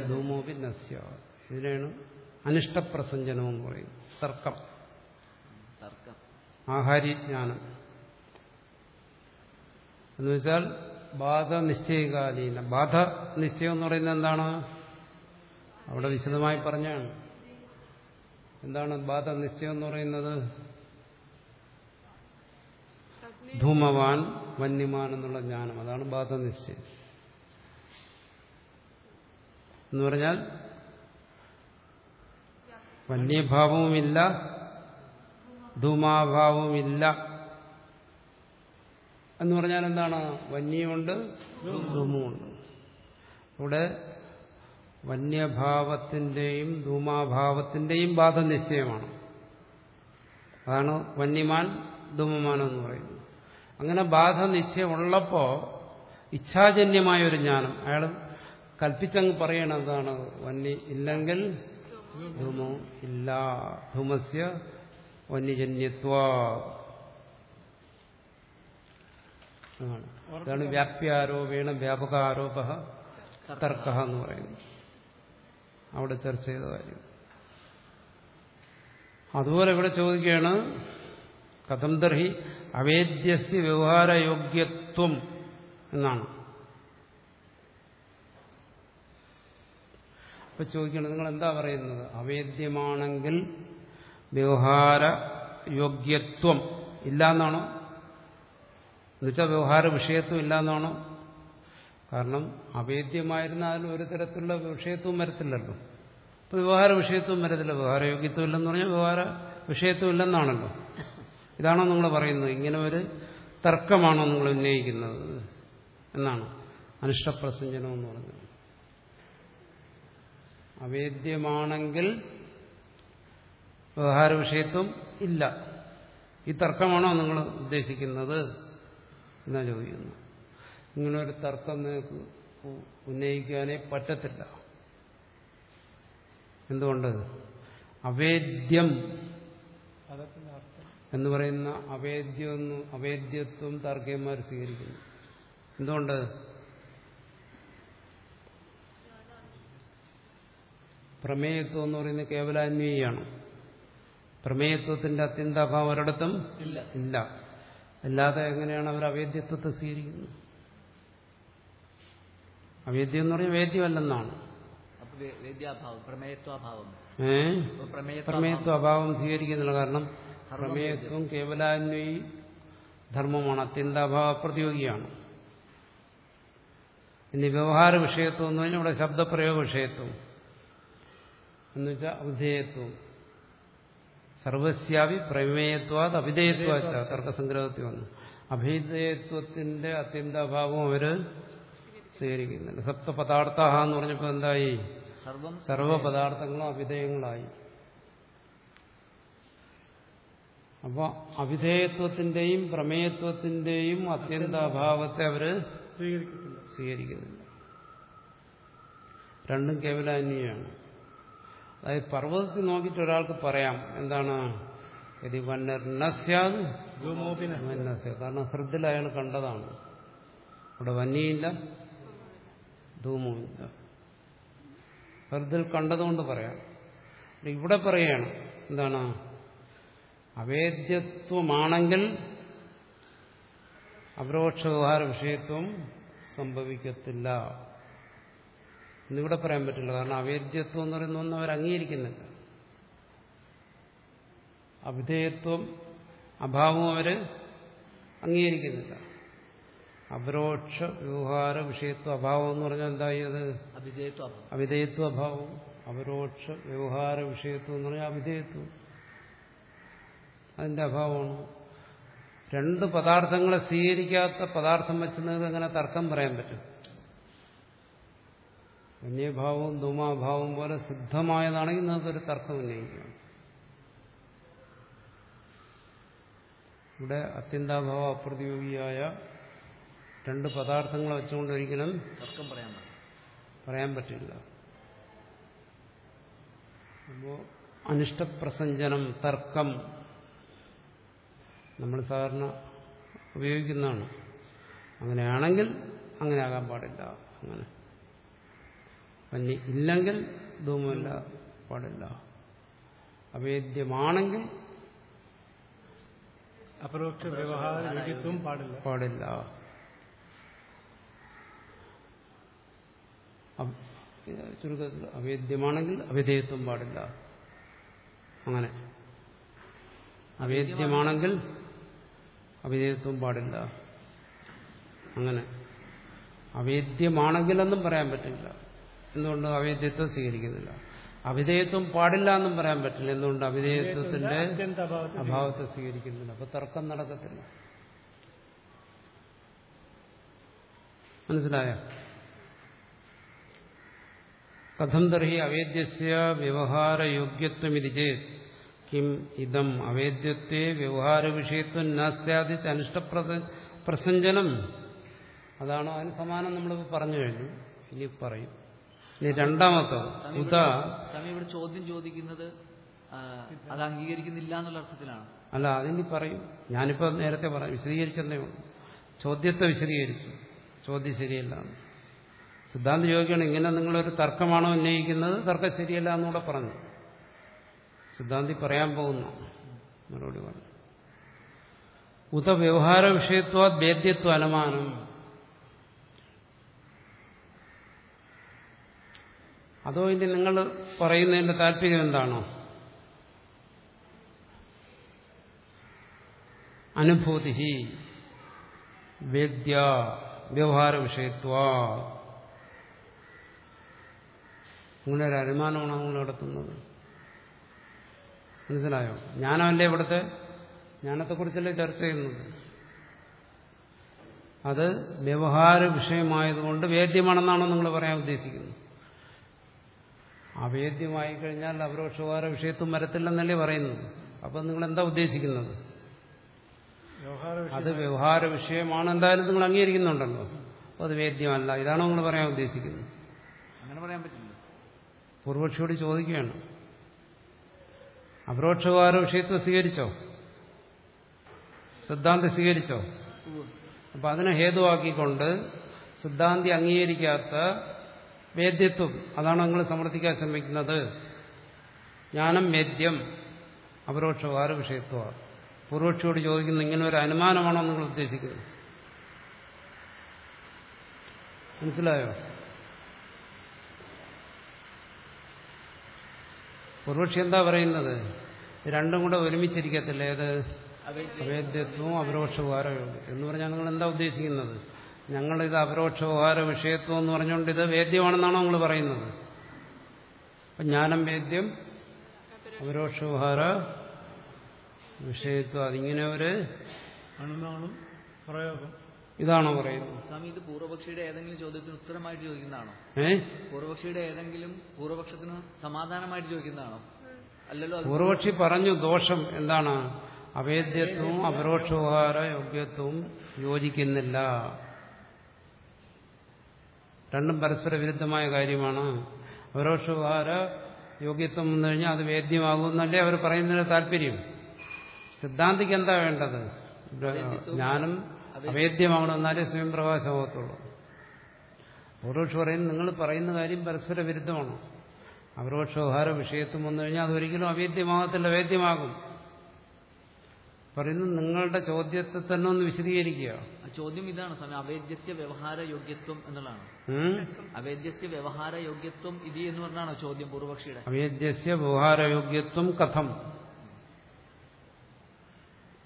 ധൂമോപി നസ്യാത്. ഇതിനാണ് അനിഷ്ടപ്രസഞ്ജനം എന്ന് പറയും തർക്കം. ആഹാര്യജ്ഞാനം എന്നുവെച്ചാൽ ബാധ നിശ്ചയകാലീന ബാധ നിശ്ചയം എന്ന് പറയുന്നത് എന്താണ്? അവിടെ വിശദമായി പറഞ്ഞാണ്. എന്താണ് ബാധ നിശ്ചയം എന്ന് പറയുന്നത്? ധൂമവാൻ വന്യമാൻ എന്നുള്ള ജ്ഞാനം. അതാണ് ബാധനിശ്ചയം. എന്ന് പറഞ്ഞാൽ വന്യഭാവവുമില്ല ധൂമാഭാവവുമില്ല. എന്ന് പറഞ്ഞാൽ എന്താണ്? വന്യമുണ്ട് ധൂമുണ്ട് ഇവിടെ വന്യഭാവത്തിന്റെയും ധൂമാഭാവത്തിന്റെയും ബാധ നിശ്ചയമാണ് അതാണ് വന്യമാൻ ധൂമമാൻ എന്ന് പറയുന്നത്. അങ്ങനെ ബാധ നിശ്ചയം ഉള്ളപ്പോ ഇച്ഛാജന്യമായ ഒരു ജ്ഞാനം. അയാൾ കൽപ്പിച്ചങ്ങ് പറയണതാണ് വന്യ ഇല്ലെങ്കിൽ ധൂമോ ഇല്ല. ധൂമസ്യ വന്യജന്യത്വ. ഇതാണ് വ്യാപ്യാരോപേണ വ്യാപകാരോപ തർക്ക എന്ന് പറയുന്നത്. അവിടെ ചർച്ച ചെയ്ത കാര്യം. അതുപോലെ ഇവിടെ ചോദിക്കുകയാണ് കഥം തർഹി അവേദ്യസ്യ വ്യവഹാരയോഗ്യത്വം എന്നാണ്. അപ്പൊ ചോദിക്കണം നിങ്ങൾ എന്താ പറയുന്നത്? അവേദ്യമാണെങ്കിൽ വ്യവഹാര യോഗ്യത്വം ഇല്ല എന്നാണോ എന്നുവെച്ചാൽ വ്യവഹാര വിഷയത്വം ഇല്ല എന്നാണോ കാരണം അവേദ്യമായിരുന്ന അതിന് ഒരു തരത്തിലുള്ള വിഷയത്വം വരത്തില്ലല്ലോ. ഇപ്പൊ വ്യവഹാര വിഷയത്വം വരത്തില്ല. വ്യവഹാര യോഗ്യത്വം ഇല്ലെന്ന് പറഞ്ഞാൽ വ്യവഹാര വിഷയത്വം ഇല്ലെന്നാണല്ലോ. ഇതാണോ നിങ്ങൾ പറയുന്നത്? ഇങ്ങനെ ഒരു തർക്കമാണോ നിങ്ങൾ ഉന്നയിക്കുന്നത്? എന്നാണ് അനിഷ്ടപ്രസഞ്ജനം എന്ന് പറഞ്ഞത്. അവേദ്യമാണെങ്കിൽ വ്യവഹാര വിഷയത്വം ഇല്ല. ഈ തർക്കമാണോ നിങ്ങൾ ഉദ്ദേശിക്കുന്നത്? എന്നാ ചോദിക്കുന്നു. ഇങ്ങനെ ഒരു തർക്കം നിങ്ങൾക്ക് ഉന്നയിക്കാനേ പറ്റത്തില്ല. എന്തുകൊണ്ട്? അവേദ്യം എന്ന് പറയുന്ന അവേദ്യം അവേദ്യത്വം താർക്കികന്മാർ സ്വീകരിക്കുന്നു. എന്തുകൊണ്ട്? പ്രമേയത്വം എന്ന് പറയുന്നത് കേവലാന്വയിയാണ്. പ്രമേയത്വത്തിന്റെ അത്യന്താഭാവം ഒരിടത്തും ഇല്ല. ഇല്ല. അല്ലാതെ എങ്ങനെയാണ് അവർ അവേദ്യത്വത്തെ സ്വീകരിക്കുന്നത്? അവേദ്യം എന്ന് പറഞ്ഞാൽ വേദ്യമല്ലെന്നാണ്. പ്രമേയത്വ അഭാവം സ്വീകരിക്കുന്നില്ല. കാരണം പ്രമേയത്വം കേവലാന്വയി ധർമ്മമാണ് അത്യന്താഭാവ പ്രതിയോഗിയാണ് ഇനി വ്യവഹാര വിഷയത്വം എന്ന് പറഞ്ഞാൽ ഇവിടെ ശബ്ദപ്രയോഗ വിഷയത്വം എന്നുവെച്ചാൽ അവിധേയത്വം. സർവസ്യാവി പ്രമേയത്വാത് അവിധേയത്വ തർക്കസംഗ്രഹത്തിൽ വന്നു. അഭിധേയത്വത്തിന്റെ അത്യന്താഭാവം അവർ സ്വീകരിക്കുന്നുണ്ട് സപ്തപദാർത്ഥ എന്ന് പറഞ്ഞപ്പോൾ എന്തായി? സർവം സർവപദാർത്ഥങ്ങളും അവിധേയങ്ങളായി. അപ്പോൾ അവിധേയത്വത്തിന്റെയും പ്രമേയത്വത്തിന്റെയും അത്യന്താഭാവത്തെ അവർ സ്വീകരിക്കുന്നില്ല. രണ്ടും കേവലാന്യാണ് അതായത് പർവതത്തിൽ നോക്കിയിട്ട് ഒരാൾക്ക് പറയാം എന്താണ്? യതി വന്നർണസ്യാത് കാരണം ഹൃദിൽ അയാൾ കണ്ടതാണ്. അവിടെ വന്യയില്ല ധൂമവുമില്ല. ഹൃദിൽ കണ്ടതുകൊണ്ട് പറയാം. ഇവിടെ പറയാണ് എന്താണ്? അവേദ്യത്വമാണെങ്കിൽ അപരോക്ഷ വ്യവഹാര വിഷയത്വം സംഭവിക്കത്തില്ല. എന്നിവിടെ പറയാൻ പറ്റില്ല. കാരണം അവേദ്യത്വം എന്ന് പറയുന്ന ഒന്നും അവർ അംഗീകരിക്കുന്നില്ല. അവിധേയത്വം അഭാവവും അവർ അംഗീകരിക്കുന്നില്ല. അപരോക്ഷ വ്യവഹാര വിഷയത്വ അഭാവം എന്ന് പറഞ്ഞാൽ എന്തായി അത്? അഭിധേയത്വാഭാവം അവിധേയത്വ അഭാവം. അപരോക്ഷ വ്യവഹാര വിഷയത്വം എന്ന് പറഞ്ഞാൽ അവിധേയത്വം. അതിന്റെ അഭാവമാണ്. രണ്ട് പദാർത്ഥങ്ങളെ സ്വീകരിക്കാത്ത പദാർത്ഥം വെച്ച് നിങ്ങൾക്ക് എങ്ങനെ തർക്കം പറയാൻ പറ്റും? അന്യഭാവവും ധൂമാഭാവവും പോലെ സിദ്ധമായതാണെങ്കിൽ നിങ്ങൾക്കൊരു തർക്കം ഉന്നയിക്കാം. ഇവിടെ അത്യന്താഭാവ അപ്രതിയോഗിയായ രണ്ട് പദാർത്ഥങ്ങളെ വെച്ചുകൊണ്ട് ഒരിക്കലും തർക്കം പറയാൻ പറയാൻ പറ്റില്ല. അപ്പോ അനിഷ്ടപ്രസഞ്ജനം തർക്കം നമ്മൾ സാധാരണ ഉപയോഗിക്കുന്നതാണ്. അങ്ങനെയാണെങ്കിൽ അങ്ങനെ ആകാൻ പാടില്ല. അങ്ങനെ. പിന്നെ ഇല്ലെങ്കിൽ ധൂമമില്ല പാടില്ല. അവേദ്യമാണെങ്കിൽ അപരോക്ഷ വ്യവഹാര യോഗ്യത്വം പാടില്ല. പാടില്ല. ചുരുക്കത്തിൽ അവേദ്യമാണെങ്കിൽ അവിധേയത്വം പാടില്ല. അങ്ങനെ. അവേദ്യമാണെങ്കിൽ അവിധേയത്വം പാടില്ല. അങ്ങനെ. അവേദ്യമാണെങ്കിലെന്നും പറയാൻ പറ്റില്ല. എന്തുകൊണ്ട് അവേദ്യത്വം സ്വീകരിക്കുന്നില്ല? അവിധേയത്വം പാടില്ല എന്നും പറയാൻ പറ്റില്ല. എന്തുകൊണ്ട് അവിധേയത്വത്തിന്റെ അഭാവത്തെ സ്വീകരിക്കുന്നില്ല? അപ്പൊ തർക്കം നടക്കത്തില്ല. മനസ്സിലായ? കഥം തർഹി അവേദ്യസ്യ വ്യവഹാരയോഗ്യത്വമിതി ചേത്. കിം ഇതം അവേദ്യത്വേ വ്യവഹാര വിഷയത്വം നാസ്യാദി അനിഷ്ടപ്രസ പ്രസഞ്ജനം. അതാണ് അതിന് സമാനം നമ്മളിപ്പോൾ പറഞ്ഞു കഴിഞ്ഞു. ഇനി പറയും. ഇനി രണ്ടാമത്തെ. ഉദാ ഇവിടെ ചോദ്യം ചോദിക്കുന്നത് അത് അംഗീകരിക്കുന്നില്ല എന്നുള്ള അർത്ഥത്തിലാണ്. അല്ല അതിനി പറയും. ഞാനിപ്പോൾ നേരത്തെ പറയാം വിശദീകരിച്ചതേ ഉള്ളൂ. ചോദ്യത്തെ വിശദീകരിച്ചു. ചോദ്യം ശരിയല്ല. സിദ്ധാന്തം ചോദിക്കുകയാണ് ഇങ്ങനെ നിങ്ങളൊരു തർക്കമാണോ ഉന്നയിക്കുന്നത്? തർക്കം ശരിയല്ല എന്നുകൂടെ പറഞ്ഞു. സിദ്ധാന്തി പറയാൻ പോകുന്നു. മറുപടി പറഞ്ഞു ഉത വ്യവഹാര വിഷയത്വ ഭേദ്യത്വ അനുമാനം. അതോ ഇനി നിങ്ങൾ പറയുന്നതിന്റെ താല്പര്യം എന്താണോ? അനുഭൂതി വേദ്യ വ്യവഹാര വിഷയത്വ. നിങ്ങളൊരു ഒരു നിങ്ങൾ നടത്തുന്നത് മനസ്സിലായോ? ജ്ഞാനമല്ലേ ഇവിടുത്തെ ജ്ഞാനത്തെക്കുറിച്ചല്ലേ ചർച്ച ചെയ്യുന്നത്. അത് വ്യവഹാര വിഷയമായതുകൊണ്ട് വേദ്യമാണെന്നാണോ നിങ്ങൾ പറയാൻ ഉദ്ദേശിക്കുന്നത്? അവേദ്യമായി കഴിഞ്ഞാൽ അപരോക്ഷകാര വിഷയത്വം വരത്തില്ലെന്നല്ലേ പറയുന്നത്. അപ്പം നിങ്ങൾ എന്താ ഉദ്ദേശിക്കുന്നത്? അത് വ്യവഹാര വിഷയമാണ് എന്തായാലും നിങ്ങൾ അംഗീകരിക്കുന്നുണ്ടല്ലോ. അപ്പോൾ അത് വേദ്യമല്ല. ഇതാണോ നിങ്ങൾ പറയാൻ ഉദ്ദേശിക്കുന്നത്? അങ്ങനെ പറയാൻ പറ്റില്ല. പൂർവക്ഷിയോട് ചോദിക്കുകയാണ്. അപരോക്ഷകാര വിഷയത്വം സ്വീകരിച്ചോ? സിദ്ധാന്തി സ്വീകരിച്ചോ? അപ്പൊ അതിനെ ഹേതുവാക്കിക്കൊണ്ട് സിദ്ധാന്തി അംഗീകരിക്കാത്ത വേദ്യത്വം അതാണ് നിങ്ങൾ സമർത്ഥിക്കാൻ ശ്രമിക്കുന്നത്. ജ്ഞാനം വേദ്യം അപരോക്ഷകാര വിഷയത്വമാണ്. പൂർവക്ഷിയോട് ചോദിക്കുന്ന ഇങ്ങനെ ഒരു അനുമാനമാണോ നിങ്ങൾ ഉദ്ദേശിക്കുന്നത് മനസ്സിലായോ? പൂർവക്ഷി എന്താ പറയുന്നത്? രണ്ടും കൂടെ ഒരുമിച്ചിരിക്കത്തില്ല? ഏത് അവേദ്യത്വവും അപരോക്ഷ ഉപകാരവും എന്ന് പറഞ്ഞാൽ നിങ്ങൾ എന്താ ഉദ്ദേശിക്കുന്നത്? ഞങ്ങളിത് അപരോക്ഷോപകാര വിഷയത്വം എന്ന് പറഞ്ഞുകൊണ്ട് ഇത് വേദ്യമാണെന്നാണോ നിങ്ങൾ പറയുന്നത്? അപ്പം ജ്ഞാനം വേദ്യം അപരോക്ഷ അപരോക്ഷോപഹാര വിഷയത്വം അതിങ്ങനെ ഒരു പ്രയോഗം. ഇതാണോ പറയുന്നത്? സ്വാമി ഇത് പൂർവപക്ഷിയുടെ ഏതെങ്കിലും ചോദ്യത്തിന് ഉത്തരമായിട്ട് ചോദിക്കുന്നതാണോ? പൂർവപക്ഷിയുടെ ഏതെങ്കിലും പൂർവപക്ഷത്തിന് സമാധാനമായിട്ട് ചോദിക്കുന്നതാണോ? അല്ലല്ലോ പൂർവപക്ഷി പറഞ്ഞു ദോഷം എന്താണ്? അവേദ്യത്വവും അപരോക്ഷോഹാര യോഗ്യത്വവും യോജിക്കുന്നില്ല. രണ്ടും പരസ്പര വിരുദ്ധമായ കാര്യമാണ്. അപരോക്ഷോഹാര യോഗ്യത്വം വന്നു കഴിഞ്ഞാൽ അത് വേദ്യമാകുമെന്നല്ലേ അവർ പറയുന്നതിന് താല്പര്യം. സിദ്ധാന്തിക്ക് എന്താ വേണ്ടത്? ജ്ഞാനം അവേദ്യമാകണമെന്നാലേ സ്വയം പ്രകാശമാകത്തുള്ളൂ പൂർവക്ഷ പറയുന്നത് നിങ്ങൾ പറയുന്ന കാര്യം പരസ്പര വിരുദ്ധമാണ്. അപരോക്ഷോഹാര വിഷയത്വം വന്നു കഴിഞ്ഞാൽ അതൊരിക്കലും അവേദ്യമാകത്തില്ല വേദ്യമാകും പറയുന്നത് നിങ്ങളുടെ ചോദ്യത്തെ തന്നെ ഒന്ന് വിശദീകരിക്കുക. ആ ചോദ്യം ഇതാണ് സ്വാമി അവേദ്യസ്യ വ്യവഹാര യോഗ്യത്വം എന്നുള്ളതാണ്? അവേദ്യസ്യ വ്യവഹാര യോഗ്യത്വം ഇതി എന്ന് പറഞ്ഞാണോ ചോദ്യം പൂർവപക്ഷിയുടെ അവേദ്യസ്യ വ്യവഹാരയോഗ്യത്വം കഥം.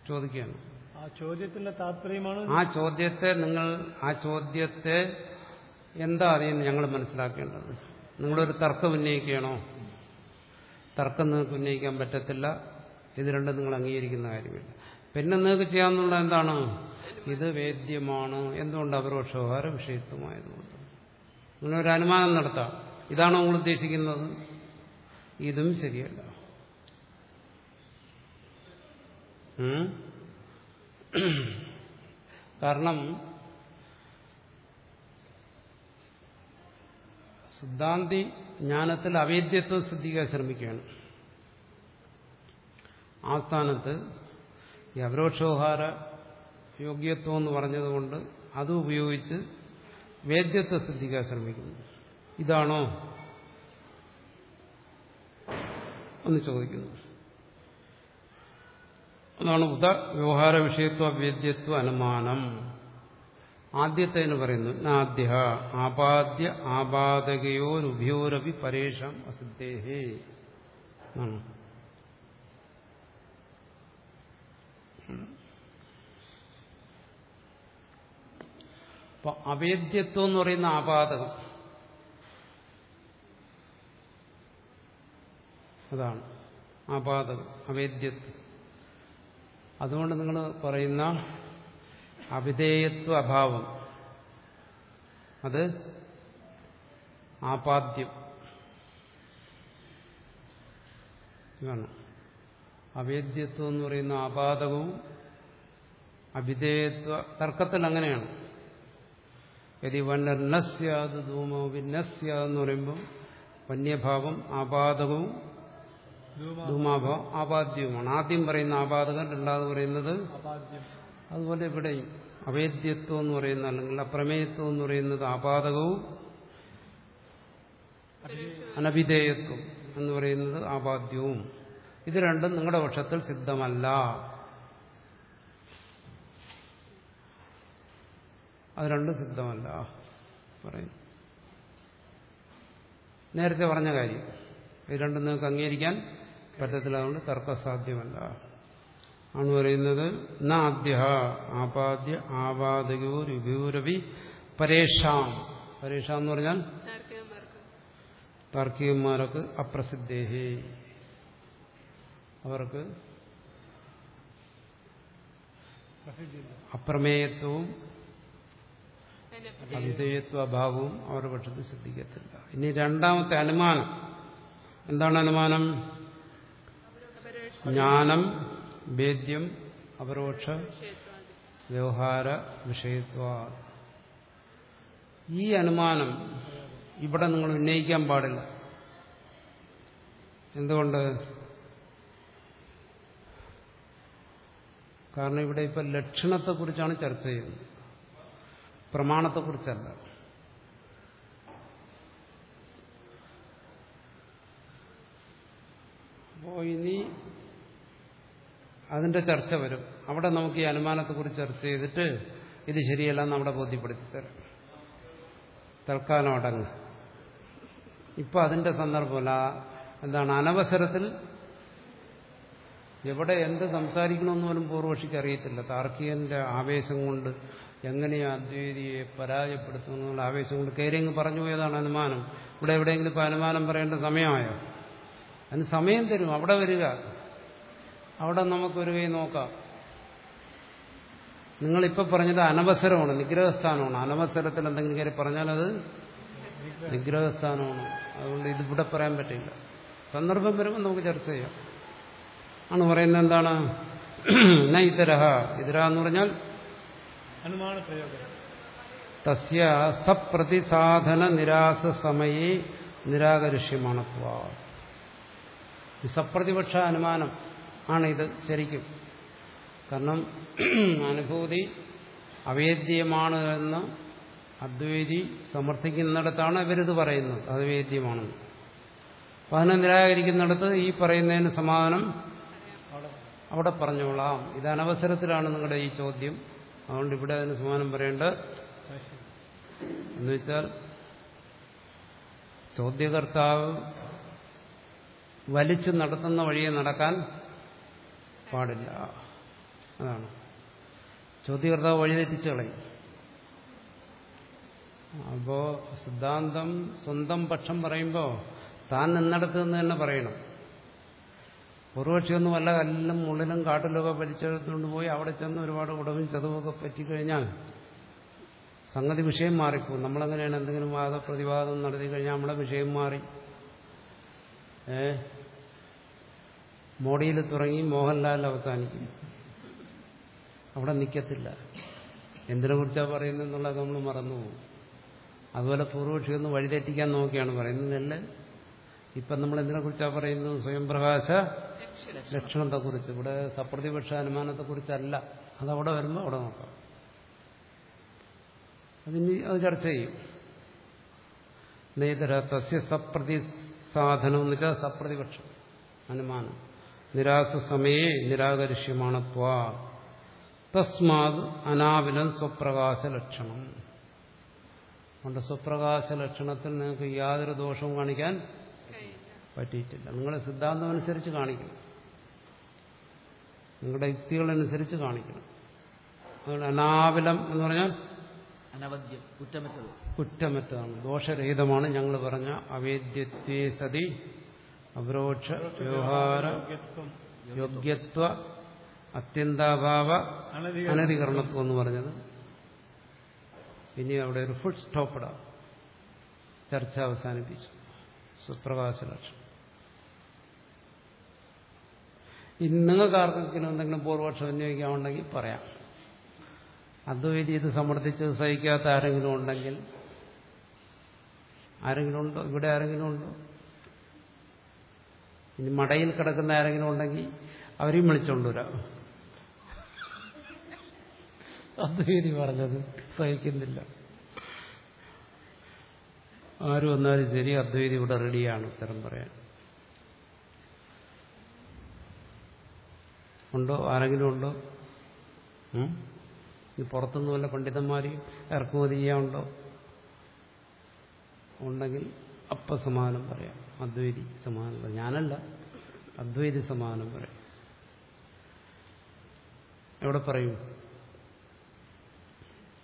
ചോദിക്കുകയാണ്. ആ ചോദ്യത്തെ നിങ്ങൾ ആ ചോദ്യത്തെ എന്താ അതിൽ ഞങ്ങൾ മനസ്സിലാക്കേണ്ടത്? നിങ്ങളൊരു തർക്കം ഉന്നയിക്കണോ തർക്കം നിങ്ങൾക്ക് ഉന്നയിക്കാൻ പറ്റത്തില്ല. ഇത് രണ്ടും നിങ്ങൾ അംഗീകരിക്കുന്ന കാര്യമില്ല. പിന്നെ നിങ്ങൾക്ക് ചെയ്യാമെന്നുള്ള എന്താണ്? ഇത് വേദ്യമാണ്. എന്തുകൊണ്ട് അപരോക്ഷോഹാര വിഷയത്വമായതുകൊണ്ട്? നിങ്ങളൊരു അനുമാനം നടത്താം. ഇതാണോ നിങ്ങൾ ഉദ്ദേശിക്കുന്നത്? ഇതും ശരിയല്ല? കാരണം സിദ്ധാന്തി ജ്ഞാനത്തിൽ അവേദ്യത്വം സിദ്ധിക്കാൻ ശ്രമിക്കുകയാണ്. ആ സ്ഥാനത്ത് ഈ അപരോക്ഷോഹാര യോഗ്യത്വം എന്ന് പറഞ്ഞതുകൊണ്ട് അത് ഉപയോഗിച്ച് വേദ്യത്വം സിദ്ധിക്കാൻ ശ്രമിക്കുന്നു. ഇതാണോ? എന്ന് ചോദിക്കുന്നു. അതാണ് ഉദ വ്യവഹാര വിഷയത്വ വേദ്യത്വ അനുമാനം. ആദ്യത്തേന് പറയുന്നു നാദ്യ ആപാദ്യ ആപാദകയോരുഭയോരപി പരേഷാം അസിദ്ധേഹേ. അപ്പൊ അവേദ്യത്വം എന്ന് പറയുന്ന ആപാദകം. അതാണ് ആപാദകം അവേദ്യത്വം. അതുകൊണ്ട് നിങ്ങൾ പറയുന്ന അവിധേയത്വ അഭാവം അത് ആപാദ്യം. ഇതാണ്. അവേദ്യത്വം എന്ന് പറയുന്ന ആപാദകവും അവിധേയത്വ തർക്കത്തിൽ അങ്ങനെയാണ്. യതി വന്നസ്യാത് ധൂമോ വിന്നസ്യ എന്ന് പറയുമ്പോൾ വന്യഭാവം ആപാദകവും ധൂമാഭാവം ആപാദ്യവുമാണ് ആദ്യം പറയുന്ന ആപാദകൻ രണ്ടാമത് പറയുന്നത് അതുപോലെ ഇവിടെ അവേദ്യത്വം എന്ന് പറയുന്ന അല്ലെങ്കിൽ അപ്രമേയത്വം എന്ന് പറയുന്നത് ആപാദകവും അനഭിധേയത്വം എന്ന് പറയുന്നത് ആപാദ്യവും. ഇത് രണ്ടും നിങ്ങളുടെ പക്ഷത്തിൽ സിദ്ധമല്ല. അത് രണ്ടും സിദ്ധമല്ല. പറയും. നേരത്തെ പറഞ്ഞ കാര്യം. ഇത് രണ്ടും നിങ്ങൾക്ക് അംഗീകരിക്കാൻ പറ്റത്തില്ല അതുകൊണ്ട് തർക്കസാധ്യമല്ല. ആണ് പറയുന്നത് ന ആപാദ്യ ആപാദകോ രുഭൂരവി പരേഷാം. പരേഷാം എന്ന് പറഞ്ഞാൽ താർക്കികന്മാർക്ക് അപ്രസിദ്ധേഹി. അവർക്ക് അപ്രമേയത്വവും അവിധേയത്വ അഭാവവും അവരുടെ പക്ഷത്ത് സിദ്ധിക്കത്തില്ല. ഇനി രണ്ടാമത്തെ അനുമാനം. എന്താണ് അനുമാനം? ജ്ഞാനം വേദ്യം അപരോക്ഷ വ്യവഹാര വിഷയത്വ. ഈ അനുമാനം ഇവിടെ നിങ്ങൾ ഉന്നയിക്കാൻ പാടില്ല. എന്തുകൊണ്ട്? കാരണം ഇവിടെ ഇപ്പം ലക്ഷണത്തെക്കുറിച്ചാണ് ചർച്ച ചെയ്യുന്നത്. പ്രമാണത്തെക്കുറിച്ചല്ല. അപ്പോൾ ഇനി അതിന്റെ ചർച്ച വരും. അവിടെ നമുക്ക് ഈ അനുമാനത്തെക്കുറിച്ച് ചർച്ച ചെയ്തിട്ട് ഇത് ശരിയല്ല അവിടെ ബോധ്യപ്പെടുത്തി തരാം. തൽക്കാലം അടങ്ങ് ഇപ്പൊ അതിന്റെ സന്ദർഭമല്ല. എന്താണ്? അനവസരത്തിൽ എവിടെ എന്ത് സംസാരിക്കണമെന്ന് പോലും പൂർവക്ഷിക്ക് അറിയത്തില്ല. താർക്കികന്റെ ആവേശം കൊണ്ട് എങ്ങനെയാ അദ്വൈതിയെ പരാജയപ്പെടുത്തുന്നുള്ള ആവേശം കൊണ്ട് കയറിയങ്ങ് പറഞ്ഞു പോയതാണ് അനുമാനം. ഇവിടെ എവിടെയെങ്കിലും ഇപ്പൊ അനുമാനം പറയേണ്ട സമയമായോ? അതിന് സമയം തരും. അവിടെ വരിക. അവിടെ നമുക്കൊരു കൈ നോക്കാം. നിങ്ങളിപ്പോൾ പറഞ്ഞത് അനവസരമാണ് നിഗ്രഹസ്ഥാനമാണ്. അനവസരത്തിൽ എന്തെങ്കിലും കയറി പറഞ്ഞാൽ അത് നിഗ്രഹസ്ഥാനമാണ്. അതുകൊണ്ട് ഇതിവിടെ പറയാൻ പറ്റില്ല. സന്ദർഭം വരുമ്പോൾ നമുക്ക് ചർച്ച ചെയ്യാം. ആണ് പറയുന്നത് എന്താണ്? [clears throat] ന ഇതരഹ. ഇതര എന്ന് പറഞ്ഞാൽ തസ്യ സപ്രതിസാധന നിരാസ സമയേ നിരാകരിഷ്യമാണത്വ സപ്രതിപക്ഷ അനുമാനം ആണ് ഇത് ശരിക്കും. കാരണം അനുഭൂതി അവേദ്യമാണ് എന്ന് അദ്വൈതി സമർത്ഥിക്കുന്നിടത്താണ് ഇവരിത് പറയുന്നത്. അത് വേദ്യമാണെന്ന് അപ്പം അതിനെ നിരാകരിക്കുന്നിടത്ത് ഈ പറയുന്നതിന് സമാധാനം അവിടെ പറഞ്ഞോളാം. ഇത് അനവസരത്തിലാണ് നിങ്ങളുടെ ഈ ചോദ്യം. അതുകൊണ്ട് ഇവിടെ അതിന് സമാനം പറയേണ്ട എന്നുവെച്ചാൽ എന്ന് വെച്ചാൽ ചോദ്യകർത്താവ് വലിച്ചു നടത്തുന്ന വഴിയെ നടക്കാൻ പാടില്ല. അതാണ്. ചോദ്യകർത്താവ് വഴിതെറ്റിച്ച് കളയും അപ്പോ സിദ്ധാന്തം സ്വന്തം പക്ഷം പറയുമ്പോൾ താൻ നിന്നിടത്ത് നിന്ന് തന്നെ പറയണം. പൂർവക്ഷിയൊന്നും വല്ല കല്ലിലും മുള്ളിലും കാട്ടിലൊക്കെ വലിച്ചെടുത്തുകൊണ്ട് പോയി അവിടെ ചെന്ന് ഒരുപാട് ഉടവും ചതവുമൊക്കെ പറ്റിക്കഴിഞ്ഞാൽ സംഗതി വിഷയം മാറിപ്പോകും നമ്മളെങ്ങനെയാണ് എന്തെങ്കിലും വാദപ്രതിവാദം നടത്തി കഴിഞ്ഞാൽ നമ്മുടെ വിഷയം മാറി. ഏ? മോഡിയിൽ തുടങ്ങി മോഹൻലാൽ അവസാനിക്കും. അവിടെ നിൽക്കത്തില്ല എന്തിനെ കുറിച്ചാണ് പറയുന്നത് എന്നുള്ളത് നമ്മൾ മറന്നുപോകും അതുപോലെ പൂർവക്ഷി ഒന്ന് വഴിതെറ്റിക്കാൻ നോക്കിയാണ് പറയുന്നത്. അല്ല ഇപ്പം നമ്മൾ എന്തിനെ കുറിച്ചാണ് പറയുന്നത്? സ്വയംപ്രകാശ ലക്ഷണത്തെക്കുറിച്ച് ഇവിടെ സപ്രതിപക്ഷ അനുമാനത്തെക്കുറിച്ചല്ല. അതവിടെ വരുമ്പോൾ അവിടെ നോക്കാം. അതിന് അത് ചർച്ച ചെയ്യും. നേതര തസ്യ സപ്രതിസാധനം എന്ന് വെച്ചാൽ സപ്രതിപക്ഷം അനുമാനം. നിരാസ സമയേ നിരാകരിഷ്യമാണത്വ. തസ്മാത് അനാവിലം സ്വപ്രകാശ ലക്ഷണം അതുകൊണ്ട് സ്വപ്രകാശ ലക്ഷണത്തിൽ നിങ്ങൾക്ക് യാതൊരു ദോഷവും കാണിക്കാൻ പറ്റിയിട്ടില്ല. നിങ്ങളുടെ സിദ്ധാന്തം അനുസരിച്ച് കാണിക്കണം. നിങ്ങളുടെ യുക്തികളനുസരിച്ച് കാണിക്കണം. അതുകൊണ്ട് അനാവിലം എന്ന് പറഞ്ഞാൽ അനവദ്യം കുറ്റമറ്റത്. കുറ്റമറ്റതാണ് ദോഷരഹിതമാണ് ഞങ്ങൾ പറഞ്ഞ അവേദ്യത്വേ സതി. അപരോക്ഷ വ്യവഹാര യോഗ്യത്വ അത്യന്താഭാവ അനധികരണം. അനധികരണത്വം എന്ന് പറഞ്ഞത്. ഇനി അവിടെ ഒരു സ്റ്റോപ്പ് ഇടാം. ചർച്ച അവസാനിപ്പിച്ചു. സുപ്രകാശ ലക്ഷണം ഇനി നിങ്ങൾക്ക് ആർക്കെങ്കിലും എന്തെങ്കിലും പൂർവപക്ഷം അന്വയിക്കാമുണ്ടെങ്കിൽ പറയാം. അദ്വൈതി ഇത് സമ്മർദ്ദിച്ച് സഹിക്കാത്ത ആരെങ്കിലും ഉണ്ടെങ്കിൽ ആരെങ്കിലും ഉണ്ടോ? ഇവിടെ ആരെങ്കിലും ഉണ്ടോ? ഇനി മടയിൽ കിടക്കുന്ന ആരെങ്കിലും ഉണ്ടെങ്കിൽ അവരെയും വിളിച്ചോണ്ടുവരാം അദ്വൈതി പറഞ്ഞത് സഹിക്കുന്നില്ല. ആര് വന്നാലും ശരി അദ്വൈതി ഇവിടെ റെഡിയാണ് ഉത്തരം പറയാൻ. ഉണ്ടോ? ആരെങ്കിലും ഉണ്ടോ? ഇനി പുറത്തുനിന്ന് വല്ല പണ്ഡിതന്മാരെയും ഇറക്കുമതി ചെയ്യാനുണ്ടോ ഉണ്ടെങ്കിൽ അപ്പസമാനം പറയാം. അദ്വൈതി സമാനം പറയും ഞാനല്ല അദ്വൈതി സമാനം പറയും. എവിടെ പറയും?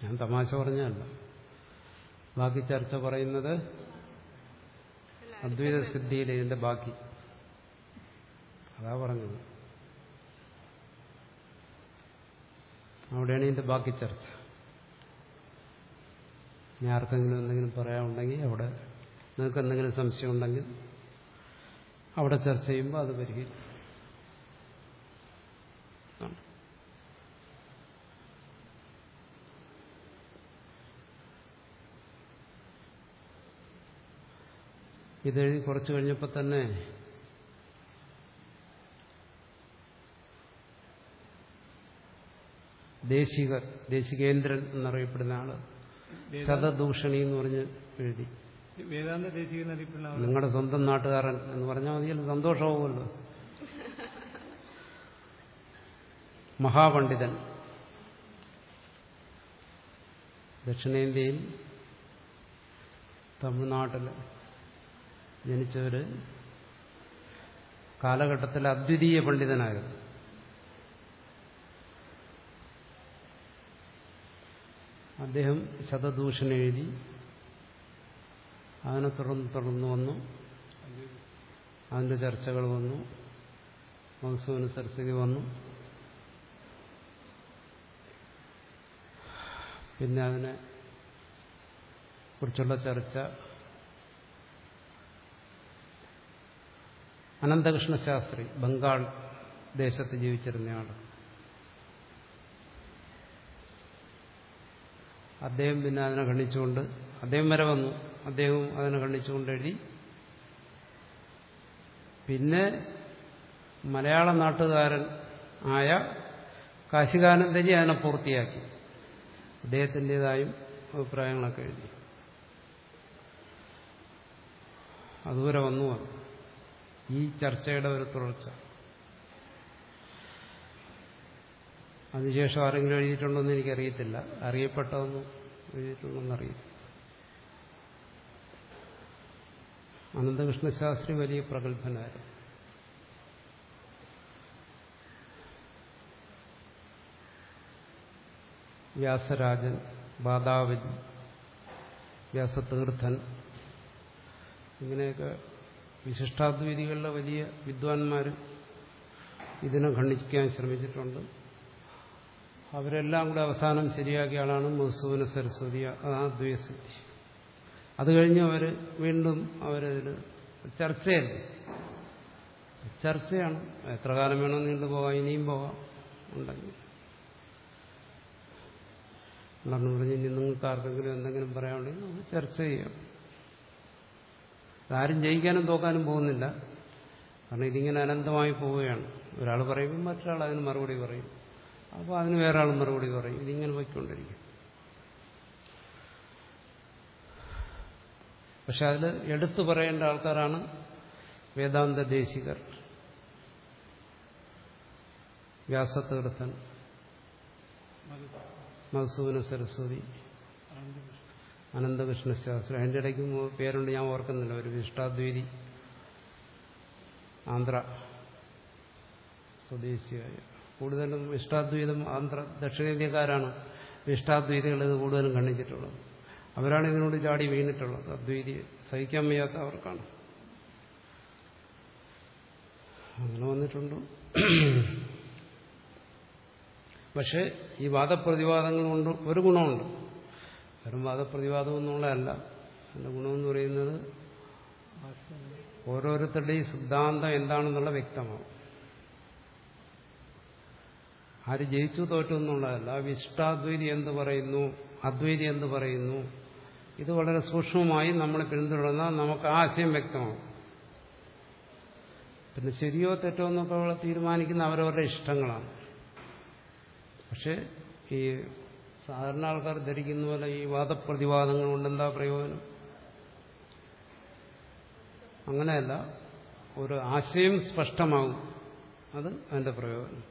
ഞാൻ തമാശ പറഞ്ഞല്ല ബാക്കി ചർച്ച പറയുന്നത് അദ്വൈത സിദ്ധിയിൽ ഇതിന്റെ ബാക്കി. അതാ പറഞ്ഞത്. അവിടെയാണ് ഇതിന്റെ ബാക്കി ചർച്ച. ഇനി ആർക്കെങ്കിലും എന്തെങ്കിലും പറയാനുണ്ടെങ്കിൽ അവിടെ നിങ്ങൾക്ക് എന്തെങ്കിലും സംശയം ഉണ്ടെങ്കിൽ അവിടെ ചർച്ച ചെയ്യുമ്പോൾ അത് പരിഹരിക്കും. ഇതെഴുതി കുറച്ച് കഴിഞ്ഞപ്പോൾ തന്നെ ദേശിക ദേശികേന്ദ്രൻ എന്നറിയപ്പെടുന്ന ആൾ ശതദൂഷണി എന്ന് പറഞ്ഞ് എഴുതി. വേദാന്ത നിങ്ങളുടെ സ്വന്തം നാട്ടുകാരൻ എന്ന് പറഞ്ഞാൽ മതിയല്ലോ സന്തോഷമാവുമല്ലോ. മഹാപണ്ഡിതൻ. ദക്ഷിണേന്ത്യയിൽ തമിഴ്നാട്ടിൽ ജനിച്ചവർ കാലഘട്ടത്തിൽ അദ്വിതീയ പണ്ഡിതനായിരുന്നു. അദ്ദേഹം ശതദൂഷൻ എഴുതി അതിനെ തുടർന്ന് തുടർന്ന് വന്നു. അതിന്റെ ചർച്ചകൾ വന്നു. മനസ്സുവിന് സരസ്വതി വന്നു. പിന്നെ അതിനെ കുറിച്ചുള്ള ചർച്ച. അനന്തകൃഷ്ണ ശാസ്ത്രി ബംഗാൾ ദേശത്ത് ജീവിച്ചിരുന്നയാൾ അദ്ദേഹം പിന്നെ അതിനെ ഖണ്ഡിച്ചുകൊണ്ട് അദ്ദേഹം വരെ വന്നു. അദ്ദേഹവും അതിനെ കണ്ണിച്ചുകൊണ്ട് എഴുതി പിന്നെ മലയാള നാട്ടുകാരൻ ആയ കാശികാനന്ദജി അതിനെ പൂർത്തിയാക്കി. അദ്ദേഹത്തിന്റെതായും അഭിപ്രായങ്ങളൊക്കെ എഴുതി. അതുവരെ വന്നു അത്. ഈ ചർച്ചയുടെ ഒരു തുടർച്ച. അതിനുശേഷം ആരെങ്കിലും എഴുതിയിട്ടുണ്ടോ എന്ന് എനിക്കറിയത്തില്ല. അറിയപ്പെട്ടതൊന്നും എഴുതിയിട്ടുണ്ടോ അറിയില്ല അനന്തകൃഷ്ണ ശാസ്ത്രി വലിയ പ്രഗത്ഭനായിരുന്നു. വ്യാസരാജൻ ബാദാവൻ വ്യാസതീർത്ഥൻ ഇങ്ങനെയൊക്കെ വിശിഷ്ടാദ്വൈതികളിലെ വലിയ വിദ്വാൻമാർ ഇതിനെ ഖണ്ഡിക്കാൻ ശ്രമിച്ചിട്ടുണ്ട്. അവരെല്ലാം കൂടെ അവസാനം ശരിയാക്കിയ ആളാണ് മധുസൂന സരസ്വതി അതാണ് ദ്വൈസിദ്ധി അത് കഴിഞ്ഞ് അവർ വീണ്ടും അവരതിൽ ചർച്ചയായിരുന്നു ചർച്ചയാണ്. എത്ര കാലം വേണോ നീണ്ടു പോകാം ഇനിയും പോകാം ഉണ്ടെങ്കിൽ. ഉണ്ടെന്ന് പറഞ്ഞ് ഇനി നിങ്ങൾക്ക് ആർക്കെങ്കിലും എന്തെങ്കിലും പറയാനുണ്ടെങ്കിൽ നമുക്ക് ചർച്ച ചെയ്യാം. ആരും ജയിക്കാനും തോക്കാനും പോകുന്നില്ല. കാരണം ഇതിങ്ങനെ അനന്തമായി പോവുകയാണ്. ഒരാൾ പറയുമ്പോൾ മറ്റൊരാൾ അതിന് മറുപടി പറയും. അപ്പോൾ അതിന് വേറെ ആൾ മറുപടി പറയും. ഇതിങ്ങനെ പോയിക്കൊണ്ടിരിക്കും. പക്ഷെ അതിൽ എടുത്തു പറയേണ്ട ആൾക്കാരാണ് വേദാന്ത ദേശികർ. വ്യാസതീർത്ഥൻ മധുസൂന സരസ്വതി അനന്തകൃഷ്ണ ശാസ്ത്രി അതിന്റെ ഇടയ്ക്ക് പേരുണ്ട് ഞാൻ ഓർക്കുന്നില്ല. ഒരു വിഷ്ടാദ്വൈതി ആന്ധ്ര സ്വദേശിയായ. കൂടുതലും ഇഷ്ടാദ്വൈതം ആന്ധ്ര ദക്ഷിണേന്ത്യക്കാരാണ് ഇഷ്ടാദ്വൈതികൾ ഇത് കൂടുതലും ഖണ്ഡിച്ചിട്ടുള്ളത്. അവരാണ് ഇതിനോട് ചാടി വീണിട്ടുള്ളത്. അദ്വൈതി സഹിക്കാൻ വയ്യാത്ത അവർക്കാണ്. അങ്ങനെ വന്നിട്ടുണ്ട്. പക്ഷെ ഈ വാദപ്രതിവാദങ്ങൾ കൊണ്ട് ഒരു ഗുണമുണ്ട്. വെറും വാദപ്രതിവാദം എന്നുള്ളതല്ല അതിന്റെ ഗുണമെന്ന് പറയുന്നത് ഓരോരുത്തരുടെയും സിദ്ധാന്തം എന്താണെന്നുള്ള വ്യക്തമാവും. ആര് ജയിച്ചു തോറ്റു എന്നുള്ളതല്ല. വിശിഷ്ടാദ്വൈതി എന്ത് പറയുന്നു? അദ്വൈതി എന്ത് പറയുന്നു? ഇത് വളരെ സൂക്ഷ്മമായി നമ്മൾ പിന്തുടർന്നാൽ നമുക്ക് ആശയം വ്യക്തമാവും പിന്നെ ശരിയോ തെറ്റോ എന്നൊക്കെ ഉള്ള തീരുമാനിക്കുന്ന അവരവരുടെ ഇഷ്ടങ്ങളാണ്. പക്ഷെ ഈ സാധാരണ ആൾക്കാർ ധരിക്കുന്ന പോലെ ഈ വാദപ്രതിവാദങ്ങൾ കൊണ്ട് എന്താ പ്രയോജനം? അങ്ങനെയല്ല ഒരു ആശയം സ്പഷ്ടമാകും. അത് അതിന്റെ പ്രയോജനം.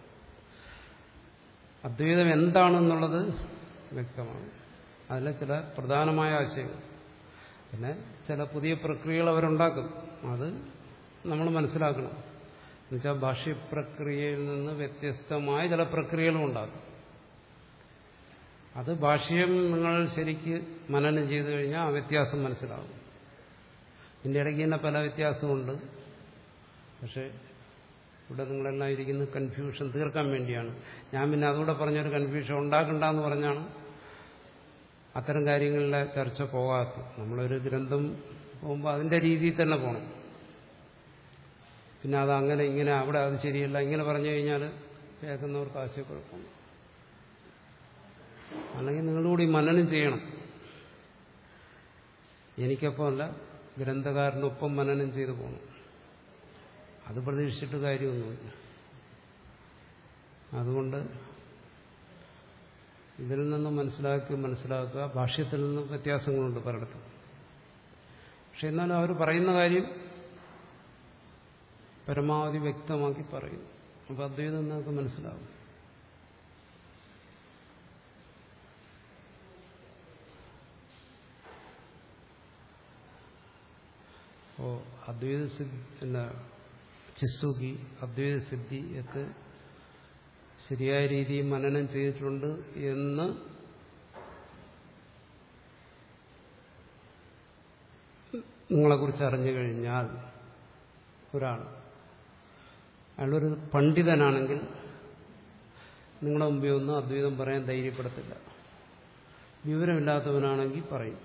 അദ്വൈതം എന്താണെന്നുള്ളത് വ്യക്തമാകും അതിലെ ചില പ്രധാനമായ ആശയങ്ങൾ. പിന്നെ ചില പുതിയ പ്രക്രിയകൾ അവരുണ്ടാക്കും. അത് നമ്മൾ മനസ്സിലാക്കണം. എന്നുവെച്ചാൽ ഭാഷ്യപ്രക്രിയയിൽ നിന്ന് വ്യത്യസ്തമായ ചില പ്രക്രിയകളും ഉണ്ടാകും. അത് ഭാഷ്യം നിങ്ങൾ ശരിക്ക് മനനം ചെയ്തു കഴിഞ്ഞാൽ ആ വ്യത്യാസം മനസ്സിലാകും. ഇതിന്റെ ഇടയ്ക്ക് തന്നെ പല വ്യത്യാസമുണ്ട്. പക്ഷേ ഇവിടെ നിങ്ങളെല്ലാം ഇരിക്കുന്ന കൺഫ്യൂഷൻ തീർക്കാൻ വേണ്ടിയാണ്. ഞാൻ പിന്നെ അതുകൂടെ പറഞ്ഞൊരു കൺഫ്യൂഷൻ ഉണ്ടാക്കണ്ടെന്ന് പറഞ്ഞാണ് അത്തരം കാര്യങ്ങളിലെ ചർച്ച പോകാത്ത നമ്മളൊരു ഗ്രന്ഥം പോകുമ്പോൾ അതിന്റെ രീതിയിൽ തന്നെ പോകണം പിന്നെ അത് അങ്ങനെ ഇങ്ങനെ അവിടെ അത് ശരിയല്ല ഇങ്ങനെ പറഞ്ഞു കഴിഞ്ഞാൽ കേൾക്കുന്നവർക്ക് ആശയക്കുഴപ്പമാണ് അല്ലെങ്കിൽ നിങ്ങളുകൂടി മനനം ചെയ്യണം. എനിക്കൊപ്പമല്ല ഗ്രന്ഥകാരനൊപ്പം മനനം ചെയ്തു പോകണം അത് പ്രതീക്ഷിച്ചിട്ട് കാര്യമൊന്നുമില്ല. അതുകൊണ്ട് ഇതിൽ നിന്ന് മനസ്സിലാക്കി മനസ്സിലാക്കുക. ഭാഷ്യത്തിൽ നിന്നും വ്യത്യാസങ്ങളുണ്ട് പലയിടത്തും. പക്ഷെ എന്നാലും അവർ പറയുന്ന കാര്യം പരമാവധി വ്യക്തമാക്കി പറയും അപ്പൊ അദ്വൈതം നിങ്ങൾക്ക് മനസ്സിലാവും ഓ അദ്വൈത സിദ്ധി എന്താ ചിസുഖി അദ്വൈത സിദ്ധി ഒക്കെ ശരിയായ രീതിയിൽ മനനം ചെയ്തിട്ടുണ്ട് എന്ന് നിങ്ങളെക്കുറിച്ച് അറിഞ്ഞു കഴിഞ്ഞാൽ ഒരാൾ അയാളൊരു പണ്ഡിതനാണെങ്കിൽ നിങ്ങളുടെ മുമ്പിൽ ഒന്നും അദ്വൈതം പറയാൻ ധൈര്യപ്പെടത്തില്ല. വിവരമില്ലാത്തവനാണെങ്കിൽ പറയും.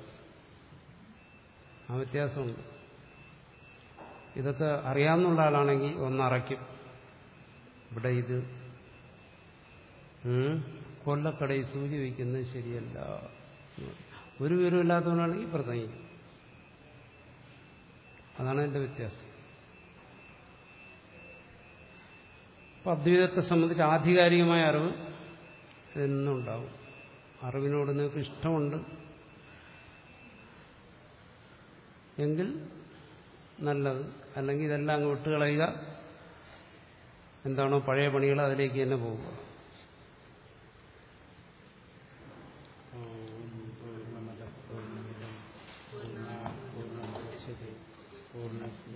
ആ വ്യത്യാസമുണ്ട്. ഇതൊക്കെ അറിയാവുന്ന ആളാണെങ്കിൽ ഒന്നറയ്ക്കും ഇവിടെ ഇത് കൊല്ലക്കടയിൽ സൂചി വയ്ക്കുന്നത് ശരിയല്ല. ഒരു വിവരമില്ലാത്തവനാണെങ്കിൽ പ്രസംഗിക്കും അതാണ് എന്റെ വ്യത്യാസം. അപ്പൊ അദ്വൈതത്തെ സംബന്ധിച്ച് ആധികാരികമായ അറിവ് എന്നുണ്ടാവും. അറിവിനോട് നിങ്ങൾക്ക് ഇഷ്ടമുണ്ട്. എങ്കിൽ നല്ലത്. അല്ലെങ്കിൽ ഇതെല്ലാം അങ്ങ് വിട്ടുകളയുക. എന്താണോ പഴയ പണികൾ അതിലേക്ക് തന്നെ പോവുക Amen.